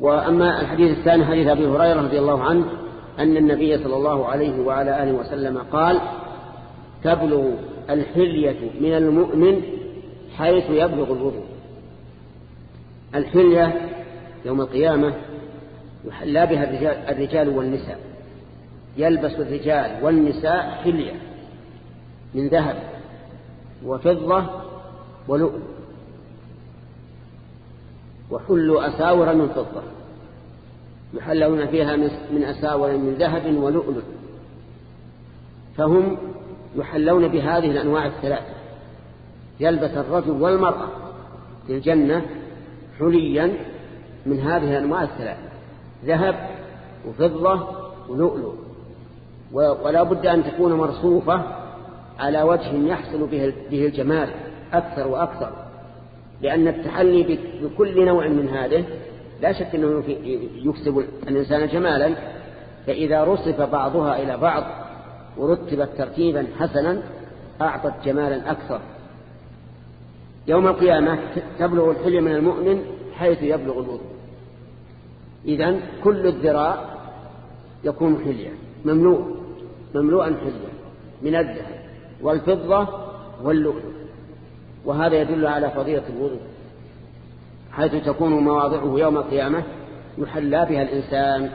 وأما الحديث الثاني حديث أبي هريرة رضي الله عنه أن النبي صلى الله عليه وعلى آله وسلم قال تبلغ الحلية من المؤمن حيث يبلغ الوضوء. الحلية يوم القيامة يحلى بها الرجال, والنساء. يلبس الرجال والنساء حلية من ذهب وفضة ولؤلؤ. وحلوا أساور من فضة. يحلون فيها من أساور من ذهب ولؤلؤ. فهم يحلون بهذه الأنواع الثلاثة. يلبس الرجل والمرأة في الجنة حليا من هذه الأنواع الثلاثة. ذهب وفضة ولؤلؤ. ولا بد أن تكون مرصوفة على وجه يحصل به الجمال أكثر وأكثر. لأن التحلي بكل نوع من هذه لا شك أنه يكسب الإنسان جمالا فإذا رصف بعضها إلى بعض ورتبت ترتيبا حسنا أعطت جمالا أكثر. يوم القيامة تبلغ الحلي من المؤمن حيث يبلغ الوضوء إذن كل الذراع يكون حليا مملوء مملوءا حليا من الذهب والفضة واللؤلؤ. وهذا يدل على فضيلة الوضوء حيث تكون مواضعه يوم القيامة يحلى بها الإنسان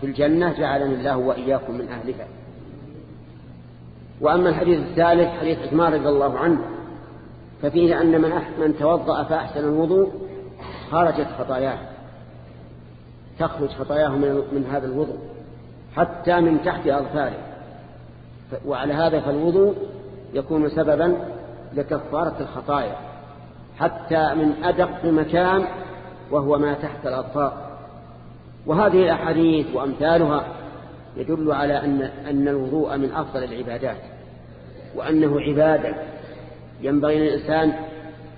في الجنة جعلني الله وإياكم من أهلها. وأما الحديث الثالث حديث عثمان رضي الله عنه ففيه أن من, من توضأ فأحسن الوضوء خرجت خطاياه. تخرج خطاياه من هذا الوضوء حتى من تحت أظفاره. وعلى هذا فالوضوء يكون سببا لكفارة الخطايا حتى من أدق مكان وهو ما تحت الأطفال. وهذه الأحاديث وأمثالها يدل على أن, أن الوضوء من أفضل العبادات وأنه عبادة ينبغي للإنسان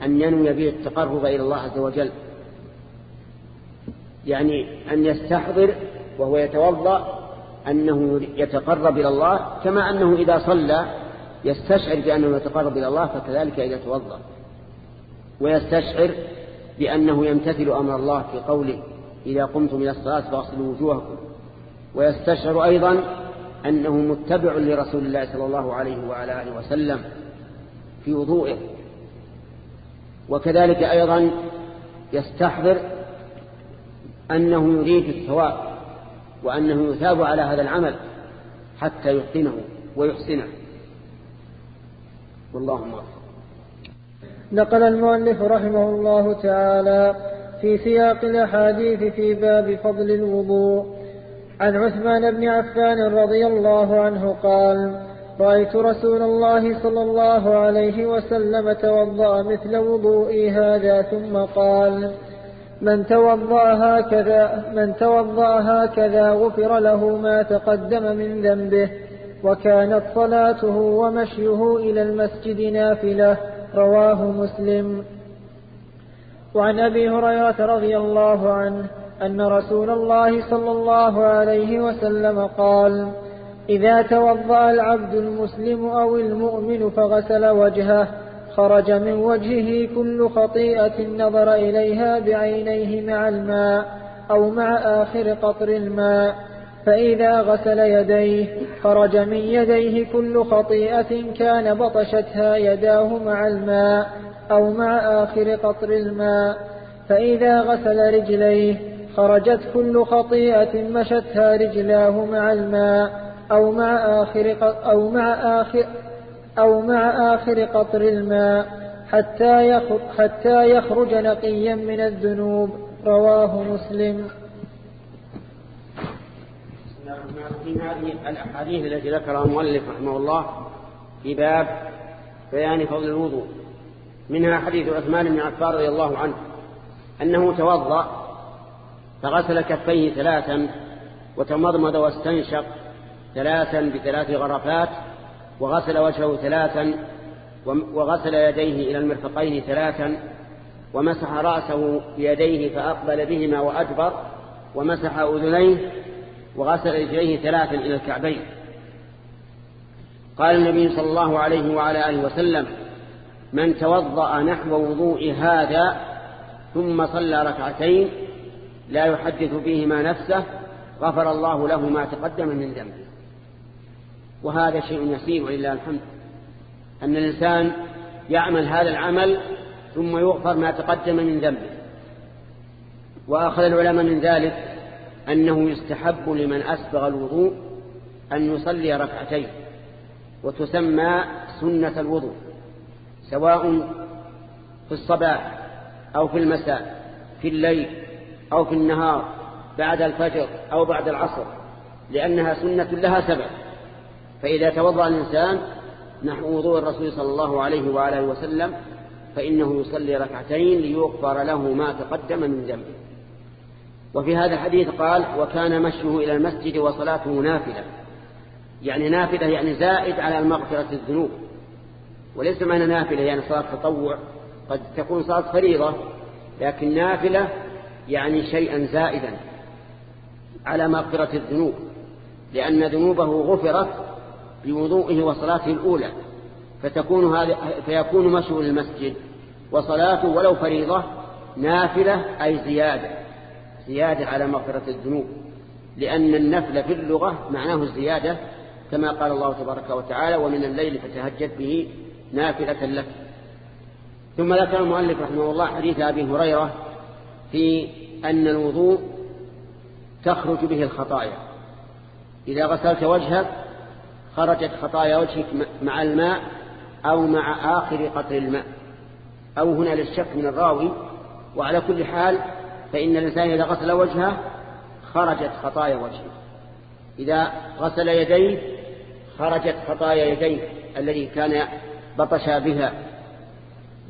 أن ينوي به التقرب إلى الله عز وجل. يعني أن يستحضر وهو يتوضأ أنه يتقرب إلى الله كما أنه إذا صلى يستشعر بأنه يتقرب إلى الله فكذلك إذا توضأ. ويستشعر بأنه يمتثل أمر الله في قوله إذا قمتم إلى الصلاة فاغسلوا وجوهكم. ويستشعر أيضا أنه متبع لرسول الله صلى الله عليه وعلى آله وسلم في وضوئه. وكذلك أيضا يستحضر أنه يريد الثواب وأنه يثاب على هذا العمل حتى يحسنه ويحسنه. والله موفق نقل المؤلف رحمه الله تعالى في سياق الأحاديث في باب فضل الوضوء. عن عثمان بن عفان رضي الله عنه قال رأيت رسول الله صلى الله عليه وسلم توضأ مثل وضوئي هذا ثم قال من توضأ هكذا من توضأ هكذا غفر له ما تقدم من ذنبه. وكانت صلاته ومشيه إلى المسجد نافلة رواه مسلم. وعن أبي هريرة رضي الله عنه أن رسول الله صلى الله عليه وسلم قال إذا توضأ العبد المسلم أو المؤمن فغسل وجهه خرج من وجهه كل خطيئة نظر إليها بعينيه مع الماء أو مع آخر قطر الماء. فإذا غسل يديه خرج من يديه كل خطيئة كان بطشتها يداه مع الماء أو مع آخر قطر الماء. فإذا غسل رجليه خرجت كل خطيئة مشتها رجلاه مع الماء أو مع آخر أو مع آخر أو مع آخر قطر الماء حتى يخرج نقيا من الذنوب. رواه مسلم. من هذه الأحاديث التي ذكرها المؤلف رحمه الله في باب بيان فضل الوضوء. منها حديث عثمان بن عفان رضي الله عنه أنه توضأ فغسل كفيه ثلاثا وتمضمض واستنشق ثلاثا بثلاث غرفات وغسل وجهه ثلاثا وغسل يديه إلى المرفقين ثلاثا ومسح رأسه بيديه فأقبل بهما وأدبر ومسح أذنيه وغسل رجليه ثلاثا إلى الكعبين. قال النبي صلى الله عليه وعلى آله وسلم من توضأ نحو وضوء هذا ثم صلى ركعتين لا يحدث فيهما نفسه غفر الله له ما تقدم من ذنبه. وهذا شيء يسير ولله الحمد. أن الإنسان يعمل هذا العمل ثم يغفر ما تقدم من ذنبه. وأخذ العلماء من ذلك أنه يستحب لمن أسبغ الوضوء أن يصلي ركعتين وتسمى سنة الوضوء سواء في الصباح أو في المساء في الليل أو في النهار بعد الفجر أو بعد العصر لأنها سنة لها سبب. فإذا توضأ الإنسان نحو وضوء الرسول صلى الله عليه وآله وسلم فإنه يصلي ركعتين ليغفر له ما تقدم من ذنبه. وفي هذا الحديث قال وكان مشيه إلى المسجد وصلاته نافلة. يعني نافلة يعني زائد على المغفرة الذنوب. وليس معنى نافلة يعني صلاة تطوع. قد تكون صلاة فريضة لكن نافلة يعني شيئا زائدا على مغفرة الذنوب. لأن ذنوبه غفرت بوضوئه وصلاته الأولى. فتكون هذا فيكون مشو المسجد وصلاته ولو فريضة نافلة أي زيادة. زيادة على مغفرة الذنوب لأن النفل في اللغة معناه الزيادة كما قال الله تبارك وتعالى ومن الليل فتهجد به نافلة لك. ثم ذكر المؤلف رحمه الله حديث أبي هريرة في أن الوضوء تخرج به الخطايا. إذا غسلت وجهك خرجت خطايا وجهك مع الماء أو مع آخر قطر الماء. أو هنا للشك من الراوي وعلى كل حال فإن الإنسان إذا غسل وجهه خرجت خطايا وجهه. إذا غسل يديه خرجت خطايا يديه الذي كان بطش بها.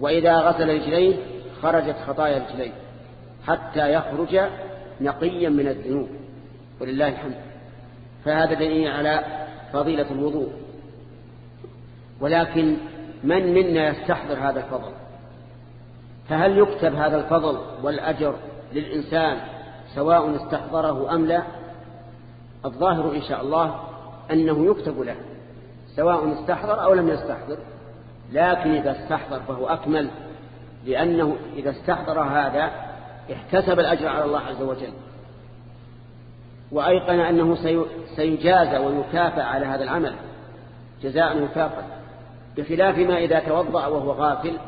وإذا غسل رجليه خرجت خطايا رجليه. حتى يخرج نقيا من الذنوب. ولله الحمد. فهذا دليل على فضيلة الوضوء. ولكن من منا يستحضر هذا الفضل؟ فهل يكتب هذا الفضل والأجر للإنسان سواء استحضره أم لا الظاهر إن شاء الله أنه يكتب له سواء استحضر أو لم يستحضر. لكن إذا استحضر فهو أكمل لأنه إذا استحضر هذا احتسب الأجر على الله عز وجل. وأيقن أنه سيجازى ويكافئ على هذا العمل جزاء وكافئ بخلاف ما إذا توضأ وهو غافل.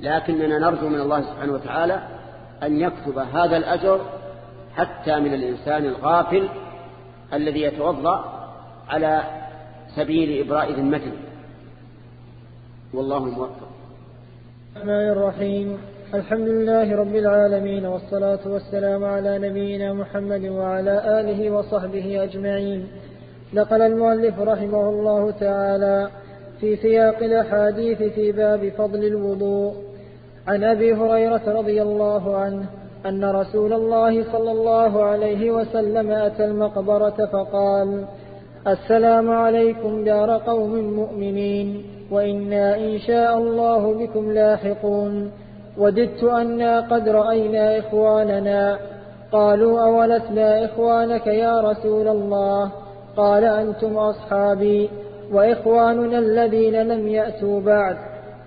لكننا نرجو من الله سبحانه وتعالى أن يكتب هذا الأجر حتى من الإنسان الغافل الذي يتوضأ على سبيل إبراء ذمته والله الموفق الرحمن الرحيم. الحمد لله رب العالمين والصلاة والسلام على نبينا محمد وعلى آله وصحبه أجمعين. نقل المؤلف رحمه الله تعالى في سياق الأحاديث في باب فضل الوضوء. عن أبي هريرة رضي الله عنه أن رسول الله صلى الله عليه وسلم أتى المقبرة فقال السلام عليكم دار قوم مؤمنين وإنا إن شاء الله بكم لاحقون وددت أنا قد رأينا إخواننا قالوا أولسنا إخوانك يا رسول الله؟ قال أنتم أصحابي وإخواننا الذين لم يأتوا بعد.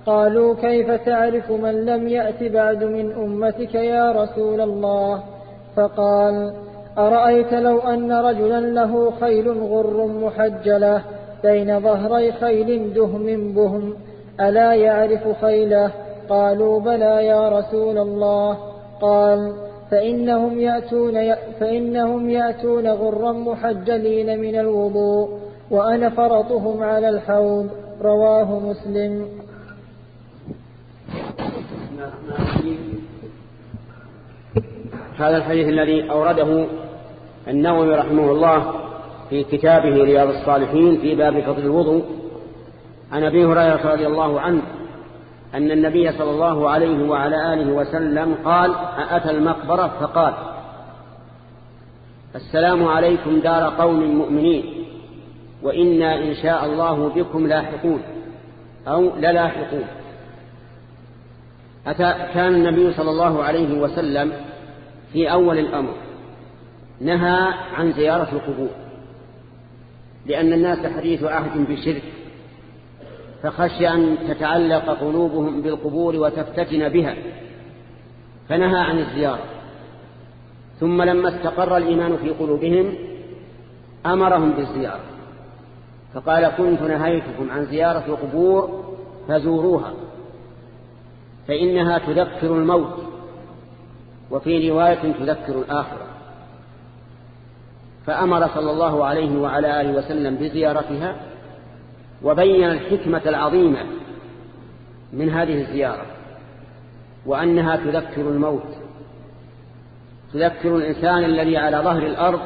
قالوا كيف تعرف من لم يأت بعد من أمتك يا رسول الله؟ فقال أرأيت لو أن رجلا له خيل غر محجلة بين ظهري خيل دهم بهم ألا يعرف خيله؟ قالوا بلى يا رسول الله. قال فإنهم يأتون, فإنهم يأتون غرا محجلين من الوضوء وأنا فرطهم على الحوض رواه مسلم. هذا الحديث الذي أورده النووي رحمه الله في كتابه رياض الصالحين في باب فضل الوضوء عن أبي هريرة رضي الله عنه أن النبي صلى الله عليه وعلى آله وسلم قال أتى المقبرة؟ فقال السلام عليكم دار قوم مؤمنين وإنا إن شاء الله بكم لاحقون أو للاحقون. أتى كان النبي صلى الله عليه وسلم في أول الأمر نهى عن زيارة القبور لأن الناس حديث عهد بشرك فخشي أن تتعلق قلوبهم بالقبور وتفتتن بها فنهى عن الزيارة. ثم لما استقر الإيمان في قلوبهم أمرهم بالزيارة فقال كنت نهيتكم عن زيارة القبور فزوروها فإنها تذكر الموت. وفي رواية تذكر الآخرة. فأمر صلى الله عليه وعلى آله وسلم بزيارتها وبين الحكمة العظيمة من هذه الزيارة وأنها تذكر الموت تذكر الإنسان الذي على ظهر الأرض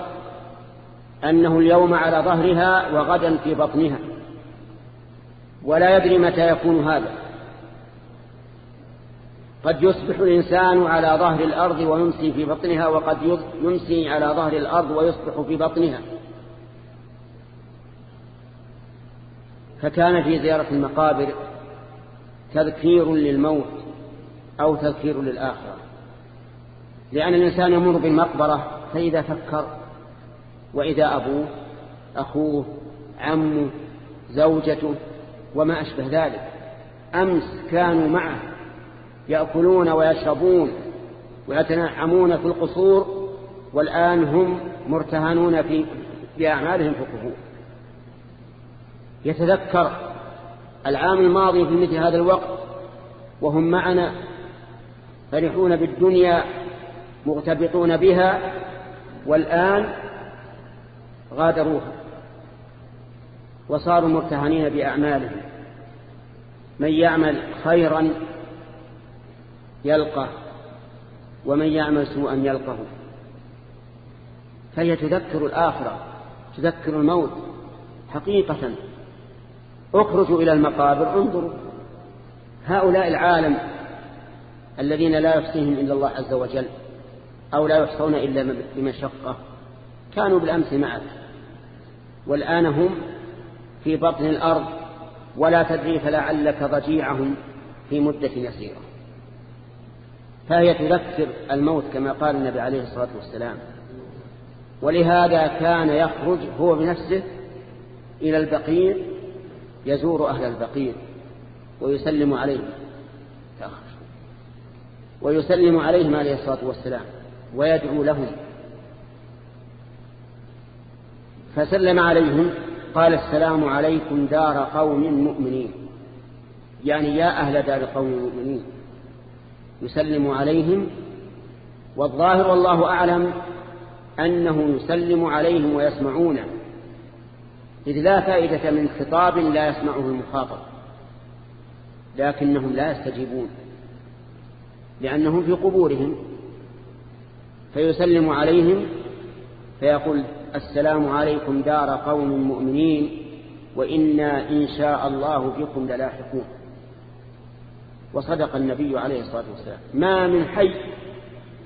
أنه اليوم على ظهرها وغدا في بطنها. ولا يدري متى يكون هذا. قد يصبح الإنسان على ظهر الأرض ويمسي في بطنها وقد يمسي على ظهر الأرض ويصبح في بطنها. فكان في زيارة المقابر تذكير للموت أو تذكير للآخرة. لأن الإنسان يمر بالمقبرة فإذا فكر وإذا أبوه أخوه عمه زوجته وما أشبه ذلك أمس كانوا معه. يأكلون ويشربون ويتنعمون في القصور والآن هم مرتهنون في بأعمالهم في القبور. يتذكر العام الماضي في مثل هذا الوقت وهم معنا فرحون بالدنيا مغتبطون بها والآن غادروها وصاروا مرتهنين بأعمالهم. من يعمل خيرا يلقى ومن يعمل سوءا يلقه فهي تذكر الآخرة تذكر الموت حقيقة. اخرجوا إلى المقابر انظروا. هؤلاء العالم الذين لا يحصيهم إلا الله عز وجل أو لا يحصون إلا بمشقة كانوا بالأمس معك. والآن هم في بطن الأرض ولا تدري فلعلك ضجيعهم في مدة يسيرة. فهي تذكر الموت كما قال النبي عليه الصلاة والسلام. ولهذا كان يخرج هو بنفسه إلى البقيع يزور أهل البقيع ويسلم عليهم. ويسلم عليهم عليه الصلاة والسلام ويدعو لهم. فسلم عليهم قال السلام عليكم دار قوم مؤمنين. يعني يا أهل دار قوم مؤمنين. يسلم عليهم والظاهر والله أعلم أنه يسلم عليهم ويسمعونه إذ لا فائدة من خطاب لا يسمعه المخاطب لكنهم لا يستجيبون لأنهم في قبورهم فيسلم عليهم فيقول السلام عليكم دار قوم مؤمنين وإنا إن شاء الله بكم للاحقون. وصدق النبي عليه الصلاة والسلام. ما من حي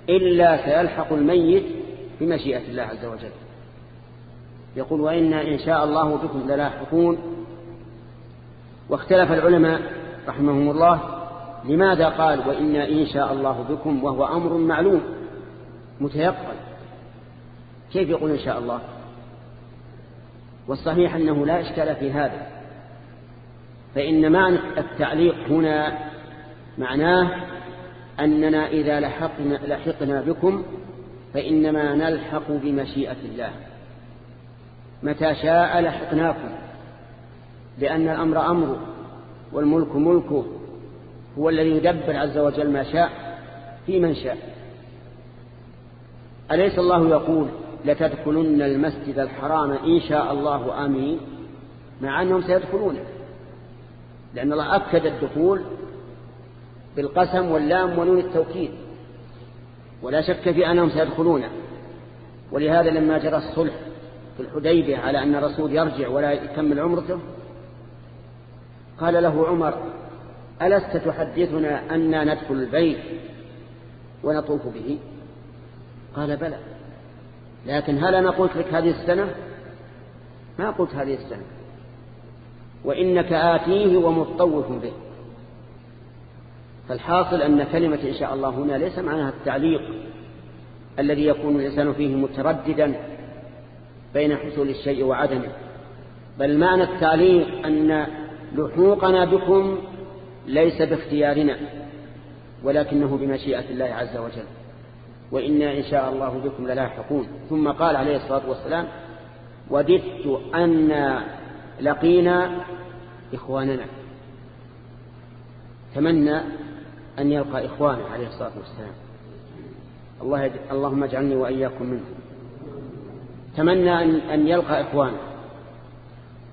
إلا سيلحق الميت بمشيئة الله عز وجل. يقول وإنا إن شاء الله بكم للاحقون. واختلف العلماء رحمهم الله لماذا قال وإنا إن شاء الله بكم وهو أمر معلوم متيقن. كيف يقول إن شاء الله؟ والصحيح أنه لا إشكال في هذا. فإن معنى التعليق هنا معناه أننا إذا لحقنا, لحقنا بكم فإنما نلحق بمشيئة الله. متى شاء لحقناكم لأن الأمر أمره والملك ملكه هو الذي يدبر عز وجل ما شاء في من شاء. أليس الله يقول لتدخلن المسجد الحرام إن شاء الله آمين؟ مع أنهم سيدخلونه لأن الله أكد الدخول بالقسم واللام ونون التوكيد. ولا شك في أنهم سيدخلونه. ولهذا لما جرى الصلح في الحديبة على أن الرسول يرجع ولا يكمل عمرته قال له عمر ألست تحدثنا أننا ندخل البيت ونطوف به؟ قال بلى. لكن هل أنا قلت لك هذه السنة؟ ما قلت هذه السنة. وإنك آتيه ومطوف به. فالحاصل أن كلمة إن شاء الله هنا ليس معناها التعليق الذي يكون الإنسان فيه مترددا بين حصول الشيء وعدمه بل معنى التعليق أن لحوقنا بكم ليس باختيارنا ولكنه بمشيئة الله عز وجل وإنا إن شاء الله بكم للاحقون. ثم قال عليه الصلاة والسلام وددت أن لقينا إخواننا. تمنى أن يلقى إخوانه عليه الصلاة والسلام. الله يج... اللهم اجعلني وإياكم منهم. تمنى أن, أن يلقى إخوانه.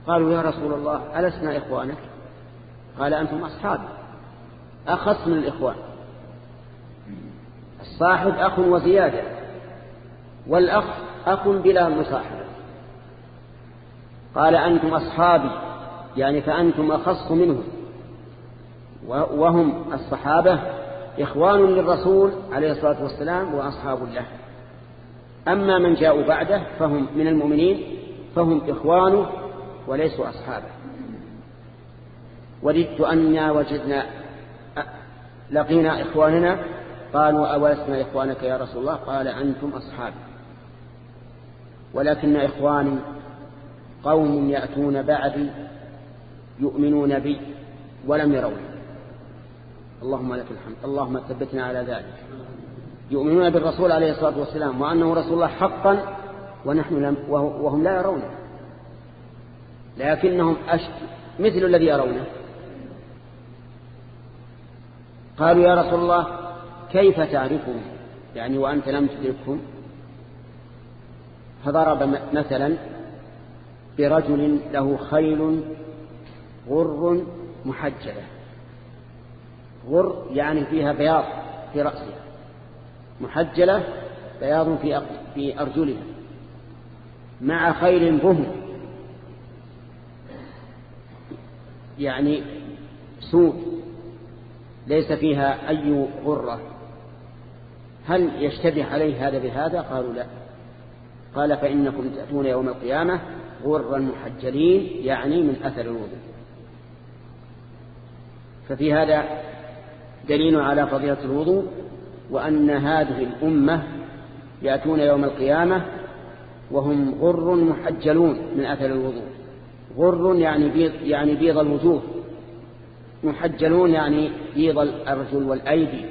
قالوا يا رسول الله ألسنا إخوانك؟ قال أنتم أصحابي أخص من الإخوان. الصاحب أخ وزيادة والأخ أخ بلا مصاحبة. قال أنتم أصحابي يعني فأنتم أخص منهم. وهم الصحابة إخوان للرسول عليه الصلاة والسلام وأصحاب له. أما من جاءوا بعده فهم من المؤمنين فهم إخوانه وليسوا أصحابه. وددت أننا وجدنا لقينا إخواننا قالوا أولسنا إخوانك يا رسول الله؟ قال أنتم أصحابي ولكن إخواني قوم يأتون بعدي يؤمنون بي ولم يروني. اللهم لك الحمد. اللهم ثبتنا على ذلك. يؤمنون بالرسول عليه الصلاة والسلام وأنه رسول الله حقا ونحن لم وهم لا يرونه. لكنهم أشك مثل الذي يرونه. قالوا يا رسول الله كيف تعرفهم؟ يعني وأنت لم تدركهم؟ فضرب مثلا برجل له خيل غر محجلة غر يعني فيها بياض في رأسها محجلة بياض في في أرجلها مع خيل بهم يعني سود ليس فيها أي غرة. هل يشتبه عليه هذا بهذا؟ قالوا لا. قال فإنكم تأتون يوم القيامة غرا محجلين يعني من أثر الوضوء. ففي هذا دليل على فضيلة الوضوء وأن هذه الأمة يأتون يوم القيامة وهم غر محجلون من أثر الوضوء. غر يعني بيض, يعني بيض الوجوه. محجلون يعني بيض الأرجل والأيدي.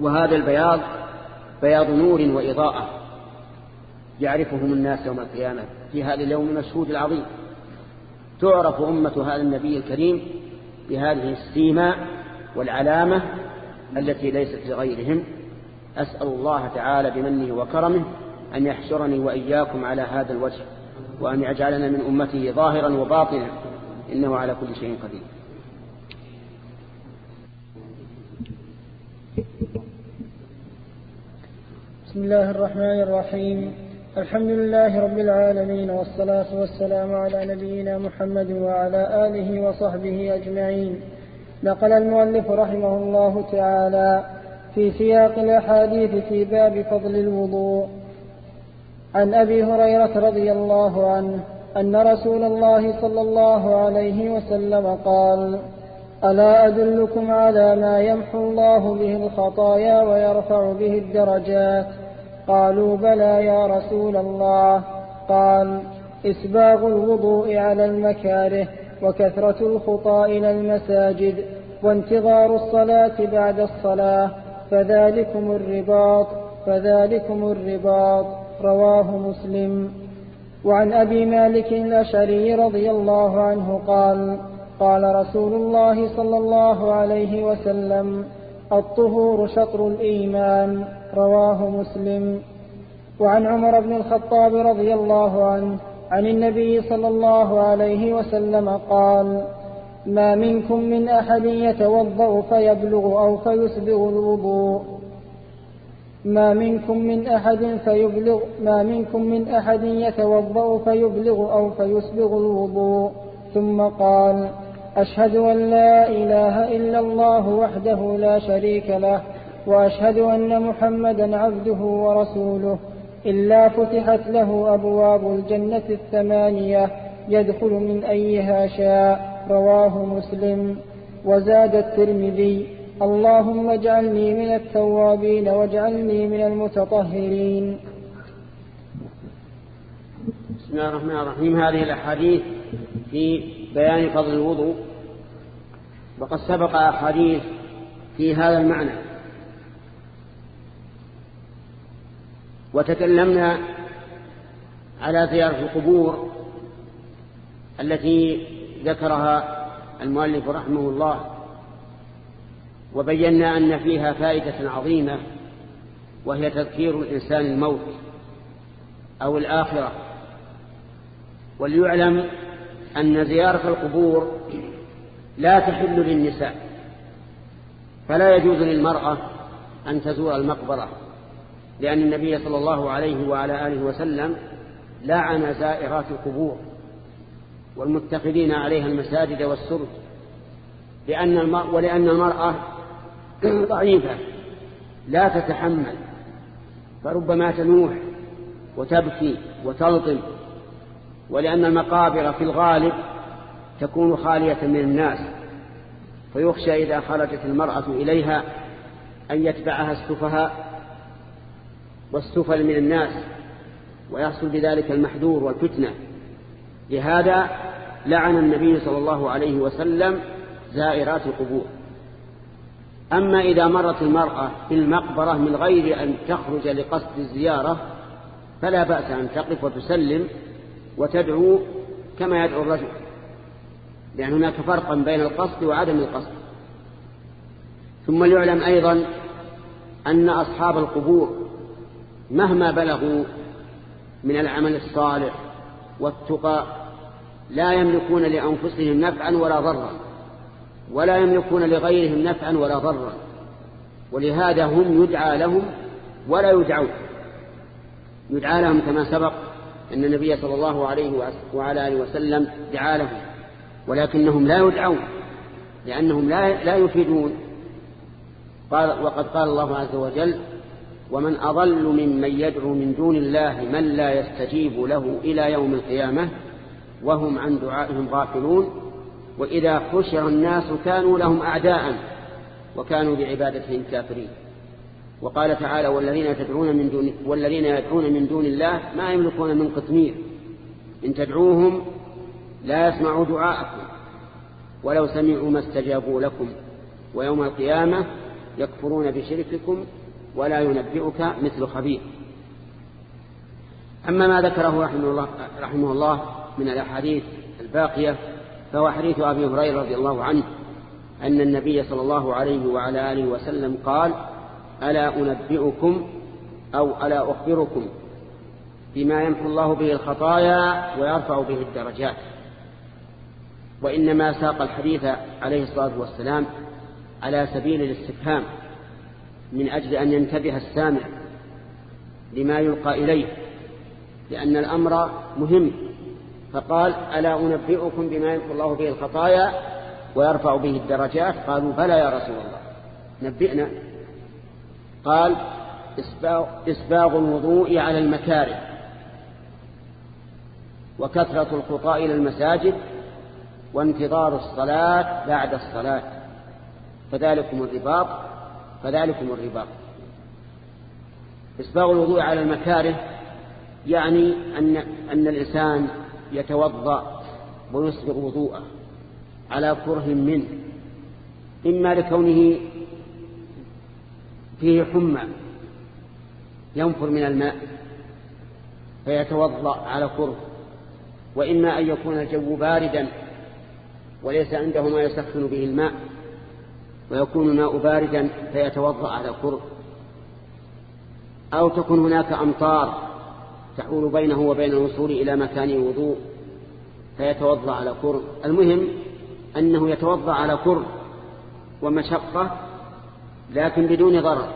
وهذا البياض بياض نور وإضاءة يعرفهم الناس يوم القيامة في هذا اليوم المشهود العظيم. تعرف أمة هذا النبي الكريم بهذه السيماء والعلامة التي ليست لغيرهم. أسأل الله تعالى بمنه وكرمه أن يحشرني وإياكم على هذا الوجه وأن يجعلنا من أمته ظاهرا وباطنا إنه على كل شيء قدير. بسم الله الرحمن الرحيم. الحمد لله رب العالمين والصلاة والسلام على نبينا محمد وعلى آله وصحبه أجمعين. نقل المؤلف رحمه الله تعالى في سياق الأحاديث في باب فضل الوضوء. عن أبي هريرة رضي الله عنه أن رسول الله صلى الله عليه وسلم قال ألا أدلكم على ما يمحو الله به الخطايا ويرفع به الدرجات؟ قالوا بلى يا رسول الله. قال إسباغ الوضوء على المكاره وكثرة الخطى إلى المساجد. وانتظار الصلاة بعد الصلاة فذلكم الرباط فذلكم الرباط رواه مسلم. وعن أبي مالك الأشعري رضي الله عنه قال قال رسول الله صلى الله عليه وسلم الطهور شطر الإيمان رواه مسلم. وعن عمر بن الخطاب رضي الله عنه عن النبي صلى الله عليه وسلم قال ما منكم من أحد يتوضأ فيبلغ أو فيسبغ الوضوء. ما منكم من أحد فيبلغ ما منكم من أحد يتوضأ فيبلغ أو فيسبغ الوضوء. ثم قال أشهد أن لا إله إلا الله وحده لا شريك له وأشهد أن محمدا عبده ورسوله. إلا فتحت له أبواب الجنة الثمانية يدخل من أيها شاء. رواه مسلم وزاد الترمذي. اللهم اجعلني من التوابين واجعلني من المتطهرين. بسم الله الرحمن الرحيم. هذه الأحاديث في بيان فضل الوضوء. وقد سبق أحاديث في هذا المعنى. وتكلمنا على زيارة القبور التي ذكرها المؤلف رحمه الله وبينا أن فيها فائدة عظيمة وهي تذكير الإنسان الموت أو الآخرة. وليعلم أن زيارة القبور لا تحل للنساء فلا يجوز للمرأة أن تزور المقبرة لأن النبي صلى الله عليه وعلى آله وسلم لعن زائرات القبور. والمتخذين عليها المساجد والسرج لأن المرأة ولأن المرأة ضعيفة لا تتحمل فربما تنوح وتبكي وتلطم ولأن المقابر في الغالب تكون خالية من الناس فيخشى إذا خرجت المرأة إليها أن يتبعها السفهاء والسفل من الناس ويحصل بذلك المحذور والفتنة. لهذا لعن النبي صلى الله عليه وسلم زائرات القبور. أما إذا مرت المرأة في المقبرة من غير أن تخرج لقصد الزيارة فلا بأس أن تقف وتسلم وتدعو كما يدعو الرجل لأن هناك فرقا بين القصد وعدم القصد. ثم ليعلم أيضا أن أصحاب القبور مهما بلغوا من العمل الصالح والتقى لا يملكون لأنفسهم نفعا ولا ضرا ولا يملكون لغيرهم نفعا ولا ضرا ولهذا هم يدعى لهم ولا يدعون. يدعى لهم كما سبق أن النبي صلى الله عليه وعلى آله وسلم دعا لهم ولكنهم لا يدعون لأنهم لا, لا يفيدون. قال وقد قال الله عز وجل ومن أضل ممن يدعو من دون الله من لا يستجيب له إلى يوم القيامة وهم عن دعائهم غافلون. وإذا خشر الناس كانوا لهم أعداء وكانوا بعبادتهم كافرين. وقال تعالى والذين تدعون من دون والذين يدعون من دون الله ما يملكون من قطمير. إن تدعوهم لا يسمعوا دعاءكم ولو سمعوا ما استجابوا لكم. ويوم القيامة يكفرون بشرككم ولا ينبئك مثل خبير. أما ما ذكره رحمه الله, رحمه الله من الأحاديث الباقية فهو حديث أبي هريرة رضي الله عنه أن النبي صلى الله عليه وعلى آله وسلم قال ألا أنبئكم أو ألا أخبركم بما يمحو الله به الخطايا ويرفع به الدرجات. وإنما ساق الحديث عليه الصلاة والسلام على سبيل الاستفهام من أجل أن ينتبه السامع لما يلقى إليه لأن الأمر مهم. فقال ألا أنبئكم بما يمحو الله به الخطايا ويرفع به الدرجات؟ قالوا بلى يا رسول الله نبئنا. قال إسباغ الوضوء على المكاره وكثرة الخطاء إلى المساجد وانتظار الصلاة بعد الصلاة فذلكم الرباط فذلكم الرباط إسباغ الوضوء على المكاره يعني أن, أن الإنسان يتوضأ ويسبغ وضوءه على كره منه إما لكونه فيه حمى ينفر من الماء فيتوضأ على كره وإما أن يكون الجو باردا وليس عنده ما يسخن به الماء ويكون الماء باردا فيتوضأ على كره أو تكون هناك أمطار تحول بينه وبين الوصول إلى مكان الوضوء فيتوضأ على كره المهم أنه يتوضأ على كره ومشقة لكن بدون ضرر.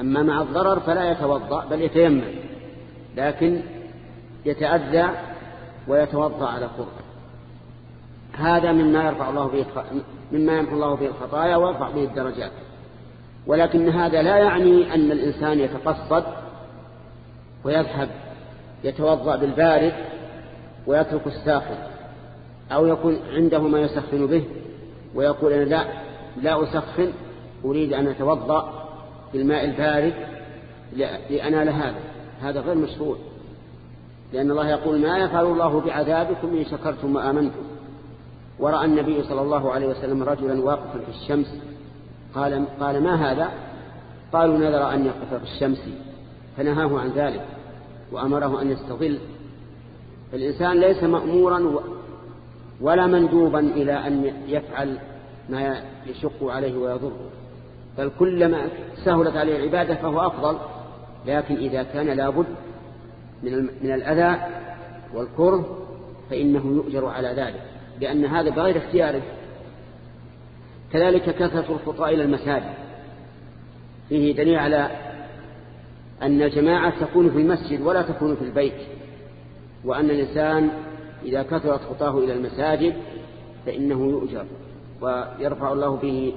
أما مع الضرر فلا يتوضأ بل يتيمم لكن يتأذى ويتوضأ على كره هذا مما يرفع الله به مما يمحو الله به الخطايا ويرفع به الدرجات. ولكن هذا لا يعني أن الإنسان يتقصد ويذهب يتوضأ بالبارد ويترك الساخن أو يكون عنده ما يسخن به ويقول أنا لا لا أسخن أريد أن أتوضأ بالماء البارد لأنال هذا هذا غير مشروع. لأن الله يقول ما يفعل الله بعذابكم إن شكرتم وآمنتم. ورأى النبي صلى الله عليه وسلم رجلا واقفا في الشمس قال, قال ما هذا؟ قالوا نذر أن يقف في الشمس فنهاه عن ذلك وأمره أن يستظل. الإنسان ليس مأمورا ولا مندوبا إلى أن يفعل ما يشق عليه ويضره بل كلما سهلت عليه العبادة فهو أفضل. لكن إذا كان لابد من الأذى والكره فإنه يؤجر على ذلك. لأن هذا بغير اختياره. كذلك كثرة الخطى إلى المساجد. فيه دليل على أن الجماعة تكون في المسجد ولا تكون في البيت وأن الإنسان إذا كثرت خطاه إلى المساجد فإنه يؤجر ويرفع الله به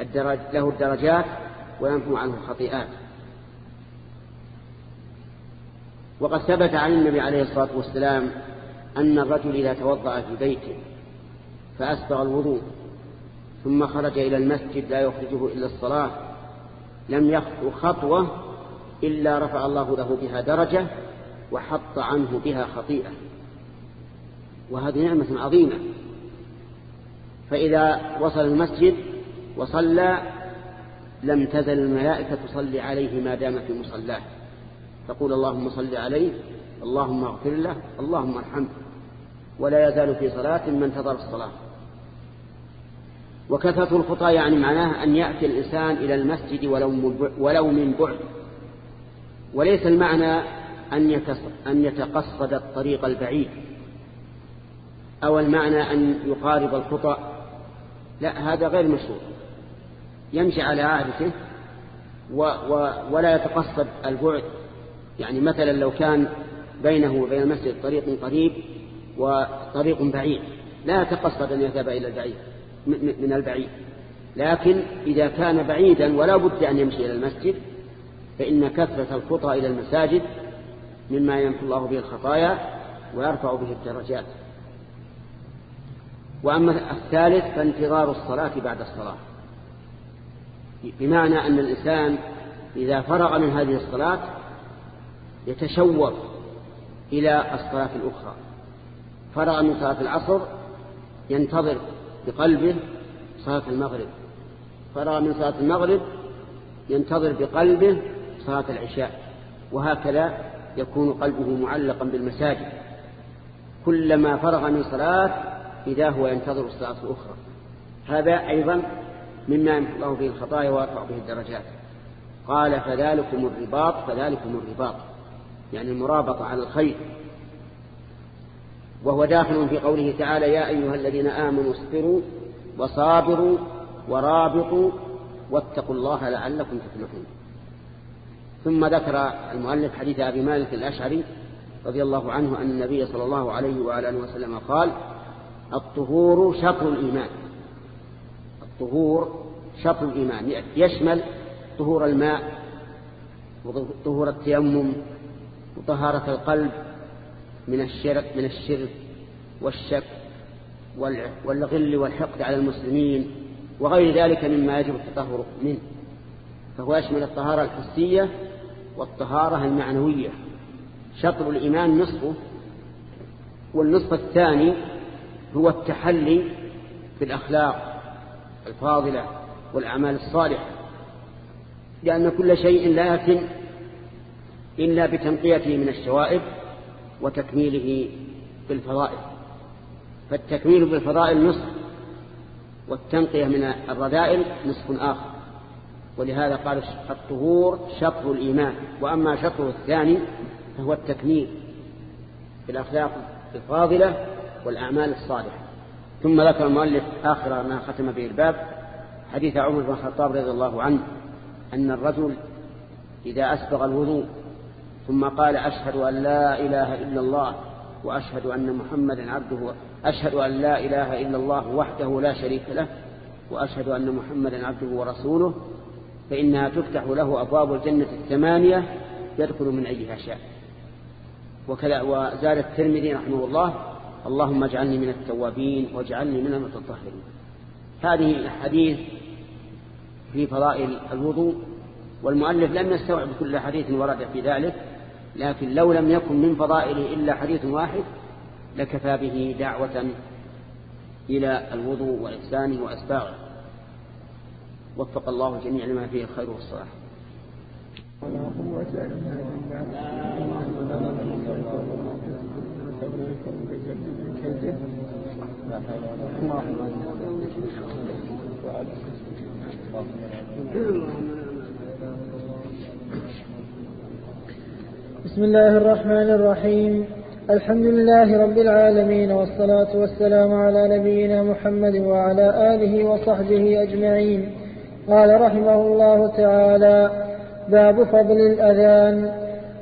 الدرج له الدرجات وينفو عنه الخطيئات. وقد ثبت عن النبي عليه الصلاة والسلام أن الرجل إذا توضأ في بيته فأسبغ الوضوء ثم خرج إلى المسجد لا يخرجه إلا الصلاة. لم يخطو خطوة إلا رفع الله له بها درجة وحط عنه بها خطيئة. وهذه نعمة عظيمة. فإذا وصل المسجد وصلى لم تزل الملائكة تصلي عليه ما دام في مصلاه. تقول اللهم صل عليه اللهم اغفر له اللهم ارحمه. ولا يزال في صلاة من انتظر الصلاة. وكثرة الخطى يعني معناه أن يأتي الإنسان إلى المسجد ولو من بعد. وليس المعنى أن يتقصد الطريق البعيد أو المعنى أن يقارب الخطأ لا هذا غير مشروع. يمشي على عادته و و ولا يتقصد البعد. يعني مثلا لو كان بينه وبين المسجد طريق قريب وطريق بعيد لا يتقصد أن يذهب إلى البعيد. من البعيد. لكن إذا كان بعيدا ولا بد أن يمشي إلى المسجد فإن كثرة الخطى إلى المساجد مما يمحو الله به الخطايا ويرفع به الدرجات. وأما الثالث فانتظار الصلاة بعد الصلاة. بمعنى أن الإنسان إذا فرغ من هذه الصلاة يتشوق إلى الصلاة الأخرى. فرغ من صلاة العصر ينتظر بقلبه صلاة المغرب. فرغ من صلاة المغرب ينتظر بقلبه صلاة العشاء وهكذا يكون قلبه معلقا بالمساجد. كلما فرغ من صلاة إذا هو ينتظر الصلاة الأخرى. هذا أيضا مما يمحو الله به الخطايا ويرفع به الدرجات. قال فذلكم الرباط فذلكم الرباط. يعني المرابطة على الخير. وهو داخل في قوله تعالى يا أيها الذين آمنوا اصبروا وصابروا ورابطوا واتقوا الله لعلكم تفلحون. ثم ذكر المؤلف حديث أبي مالك الأشعري رضي الله عنه أن النبي صلى الله عليه وعلى آله وسلم قال الطهور شطر الإيمان. الطهور شطر الإيمان. يشمل طهور الماء وطهور التيمم وطهارة القلب من الشرك من الشرك والشك والغل والحقد على المسلمين وغير ذلك مما يجب التطهر منه. فهو يشمل الطهارة الحسية والطهارة المعنوية. شطر الإيمان نصفه والنصف الثاني هو التحلي بالأخلاق الفاضلة والأعمال الصالحة. لأن كل شيء لا يتم إلا بتنقيته من الشوائب وتكميله بالفضائل. فالتكميل بالفضائل نصف والتنقية من الرذائل نصف آخر. ولهذا قال الطهور شطر الإيمان. وأما شطر الثاني فهو التكميل بالأخلاق الفاضلة والأعمال الصالحة. ثم ذكر المؤلف آخر ما ختم به الباب حديث عمر بن الخطاب رضي الله عنه أن الرجل إذا أسبغ الوضوء ثم قال أشهد أن لا إله إلا الله وأشهد أن محمدا عبده أشهد أن لا إله إلا الله وحده لا شريك له وأشهد أن محمدا عبده ورسوله فإنها تفتح له أبواب الجنة الثمانية يدخل من أيها شاء. وكذا وزاد الترمذي رحمه الله اللهم اجعلني من التوابين واجعلني من المتطهرين. هذه حديث في فضائل الوضوء والمؤلف لم يستوعب كل حديث ورد في ذلك لكن لو لم يكن من فضائله إلا حديث واحد لكفى به دعوة إلى الوضوء وإحسانه وأسباغه وفق الله جميع لما فيه الخير والصلاح. ولا بسم الله الرحمن الرحيم. الحمد لله رب العالمين والصلاة والسلام على نبينا محمد وعلى آله وصحبه أجمعين. قال رحمه الله تعالى باب فضل الأذان.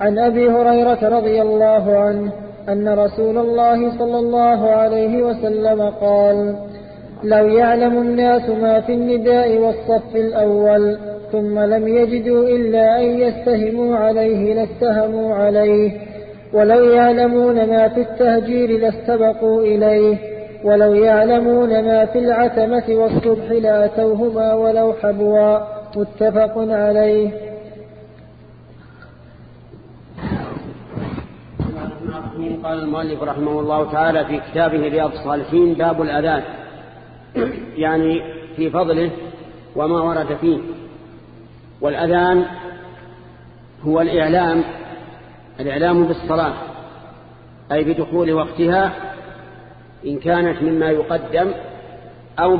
عن أبي هريرة رضي الله عنه أن رسول الله صلى الله عليه وسلم قال لو يعلم الناس ما في النداء والصف الأول ثم لم يجدوا إلا أن يستهموا عليه لاستهموا عليه. ولو يعلمون ما في التهجير لاستبقوا إليه. ولو يعلمون ما في العتمة والصبح لأتوهما ولو حبوا. متفق عليه. قال المؤلف رحمه الله تعالى في كتابه رياض الصالحين باب الأذان. يعني في فضله وما ورد فيه. والأذان هو الإعلام الإعلام بالصلاة أي بدخول وقتها إن كانت مما يقدم أو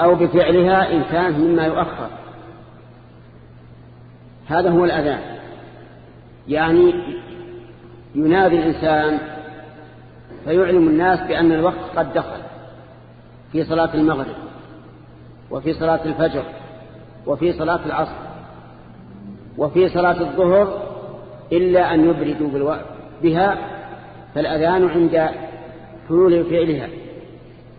أو بفعلها إن كانت مما يؤخر. هذا هو الأذان. يعني ينادي الإنسان فيعلم الناس بأن الوقت قد دخل في صلاة المغرب وفي صلاة الفجر وفي صلاة العصر. وفي صلاة الظهر إلا أن يبردوا بها فالأذان عند حلول فعلها.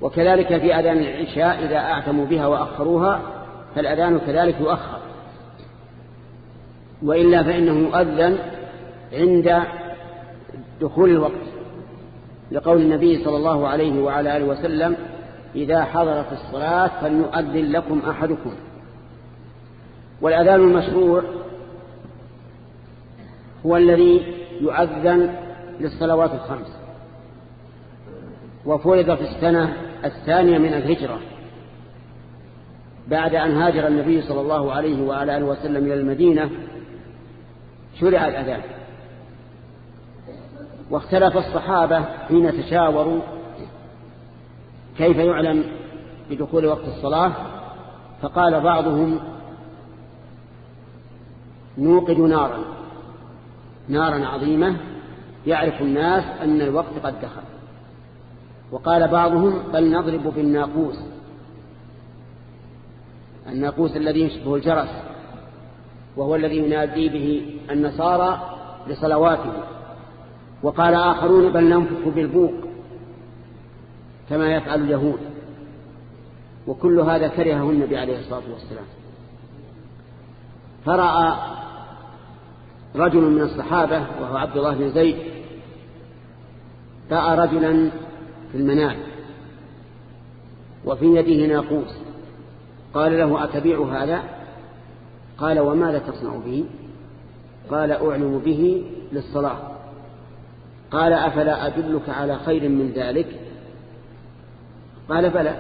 وكذلك في أذان العشاء إذا أعتموا بها وأخروها فالأذان كذلك يؤخر. وإلا فإنه يؤذن عند دخول الوقت. لقول النبي صلى الله عليه وعلى آله وسلم إذا حضرت الصلاة فليؤذن لكم أحدكم. والأذان المشروع هو الذي يؤذن للصلوات الخمس. وفرض في السنة الثانية من الهجرة بعد أن هاجر النبي صلى الله عليه وعلى آله وسلم إلى المدينة شرع الأذان. واختلف الصحابة حين تشاوروا كيف يعلم بدخول وقت الصلاة فقال بعضهم نوقد نارا. نارا عظيمة يعرف الناس أن الوقت قد دخل. وقال بعضهم بل نضرب بالناقوس. الناقوس الذي يشبه الجرس وهو الذي ينادي به النصارى لصلواته. وقال آخرون بل ننفخ بالبوق كما يفعل اليهود. وكل هذا كرهه النبي عليه الصلاة والسلام. فرأى رجل من الصحابة وهو عبد الله بن زيد رأى رجلا في المنام وفي يده ناقوس. قال له أتبيع هذا؟ قال وماذا تصنع به؟ قال أعلم به للصلاة. قال أفلا أدلك على خير من ذلك؟ قال بلى.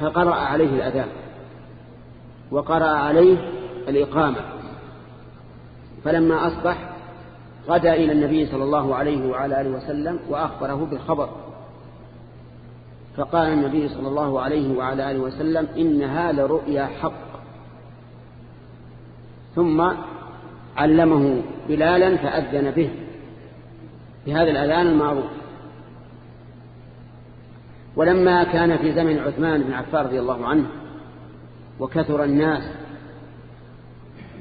فقرأ عليه الأذان وقرأ عليه الإقامة. فلما أصبح غدا إلى النبي صلى الله عليه وعلى آله وسلم وأخبره بالخبر فقال النبي صلى الله عليه وعلى آله وسلم إنها لرؤيا حق. ثم علمه بلالا فأذن به بهذا الأذان المعروف. ولما كان في زمن عثمان بن عفان رضي الله عنه وكثر الناس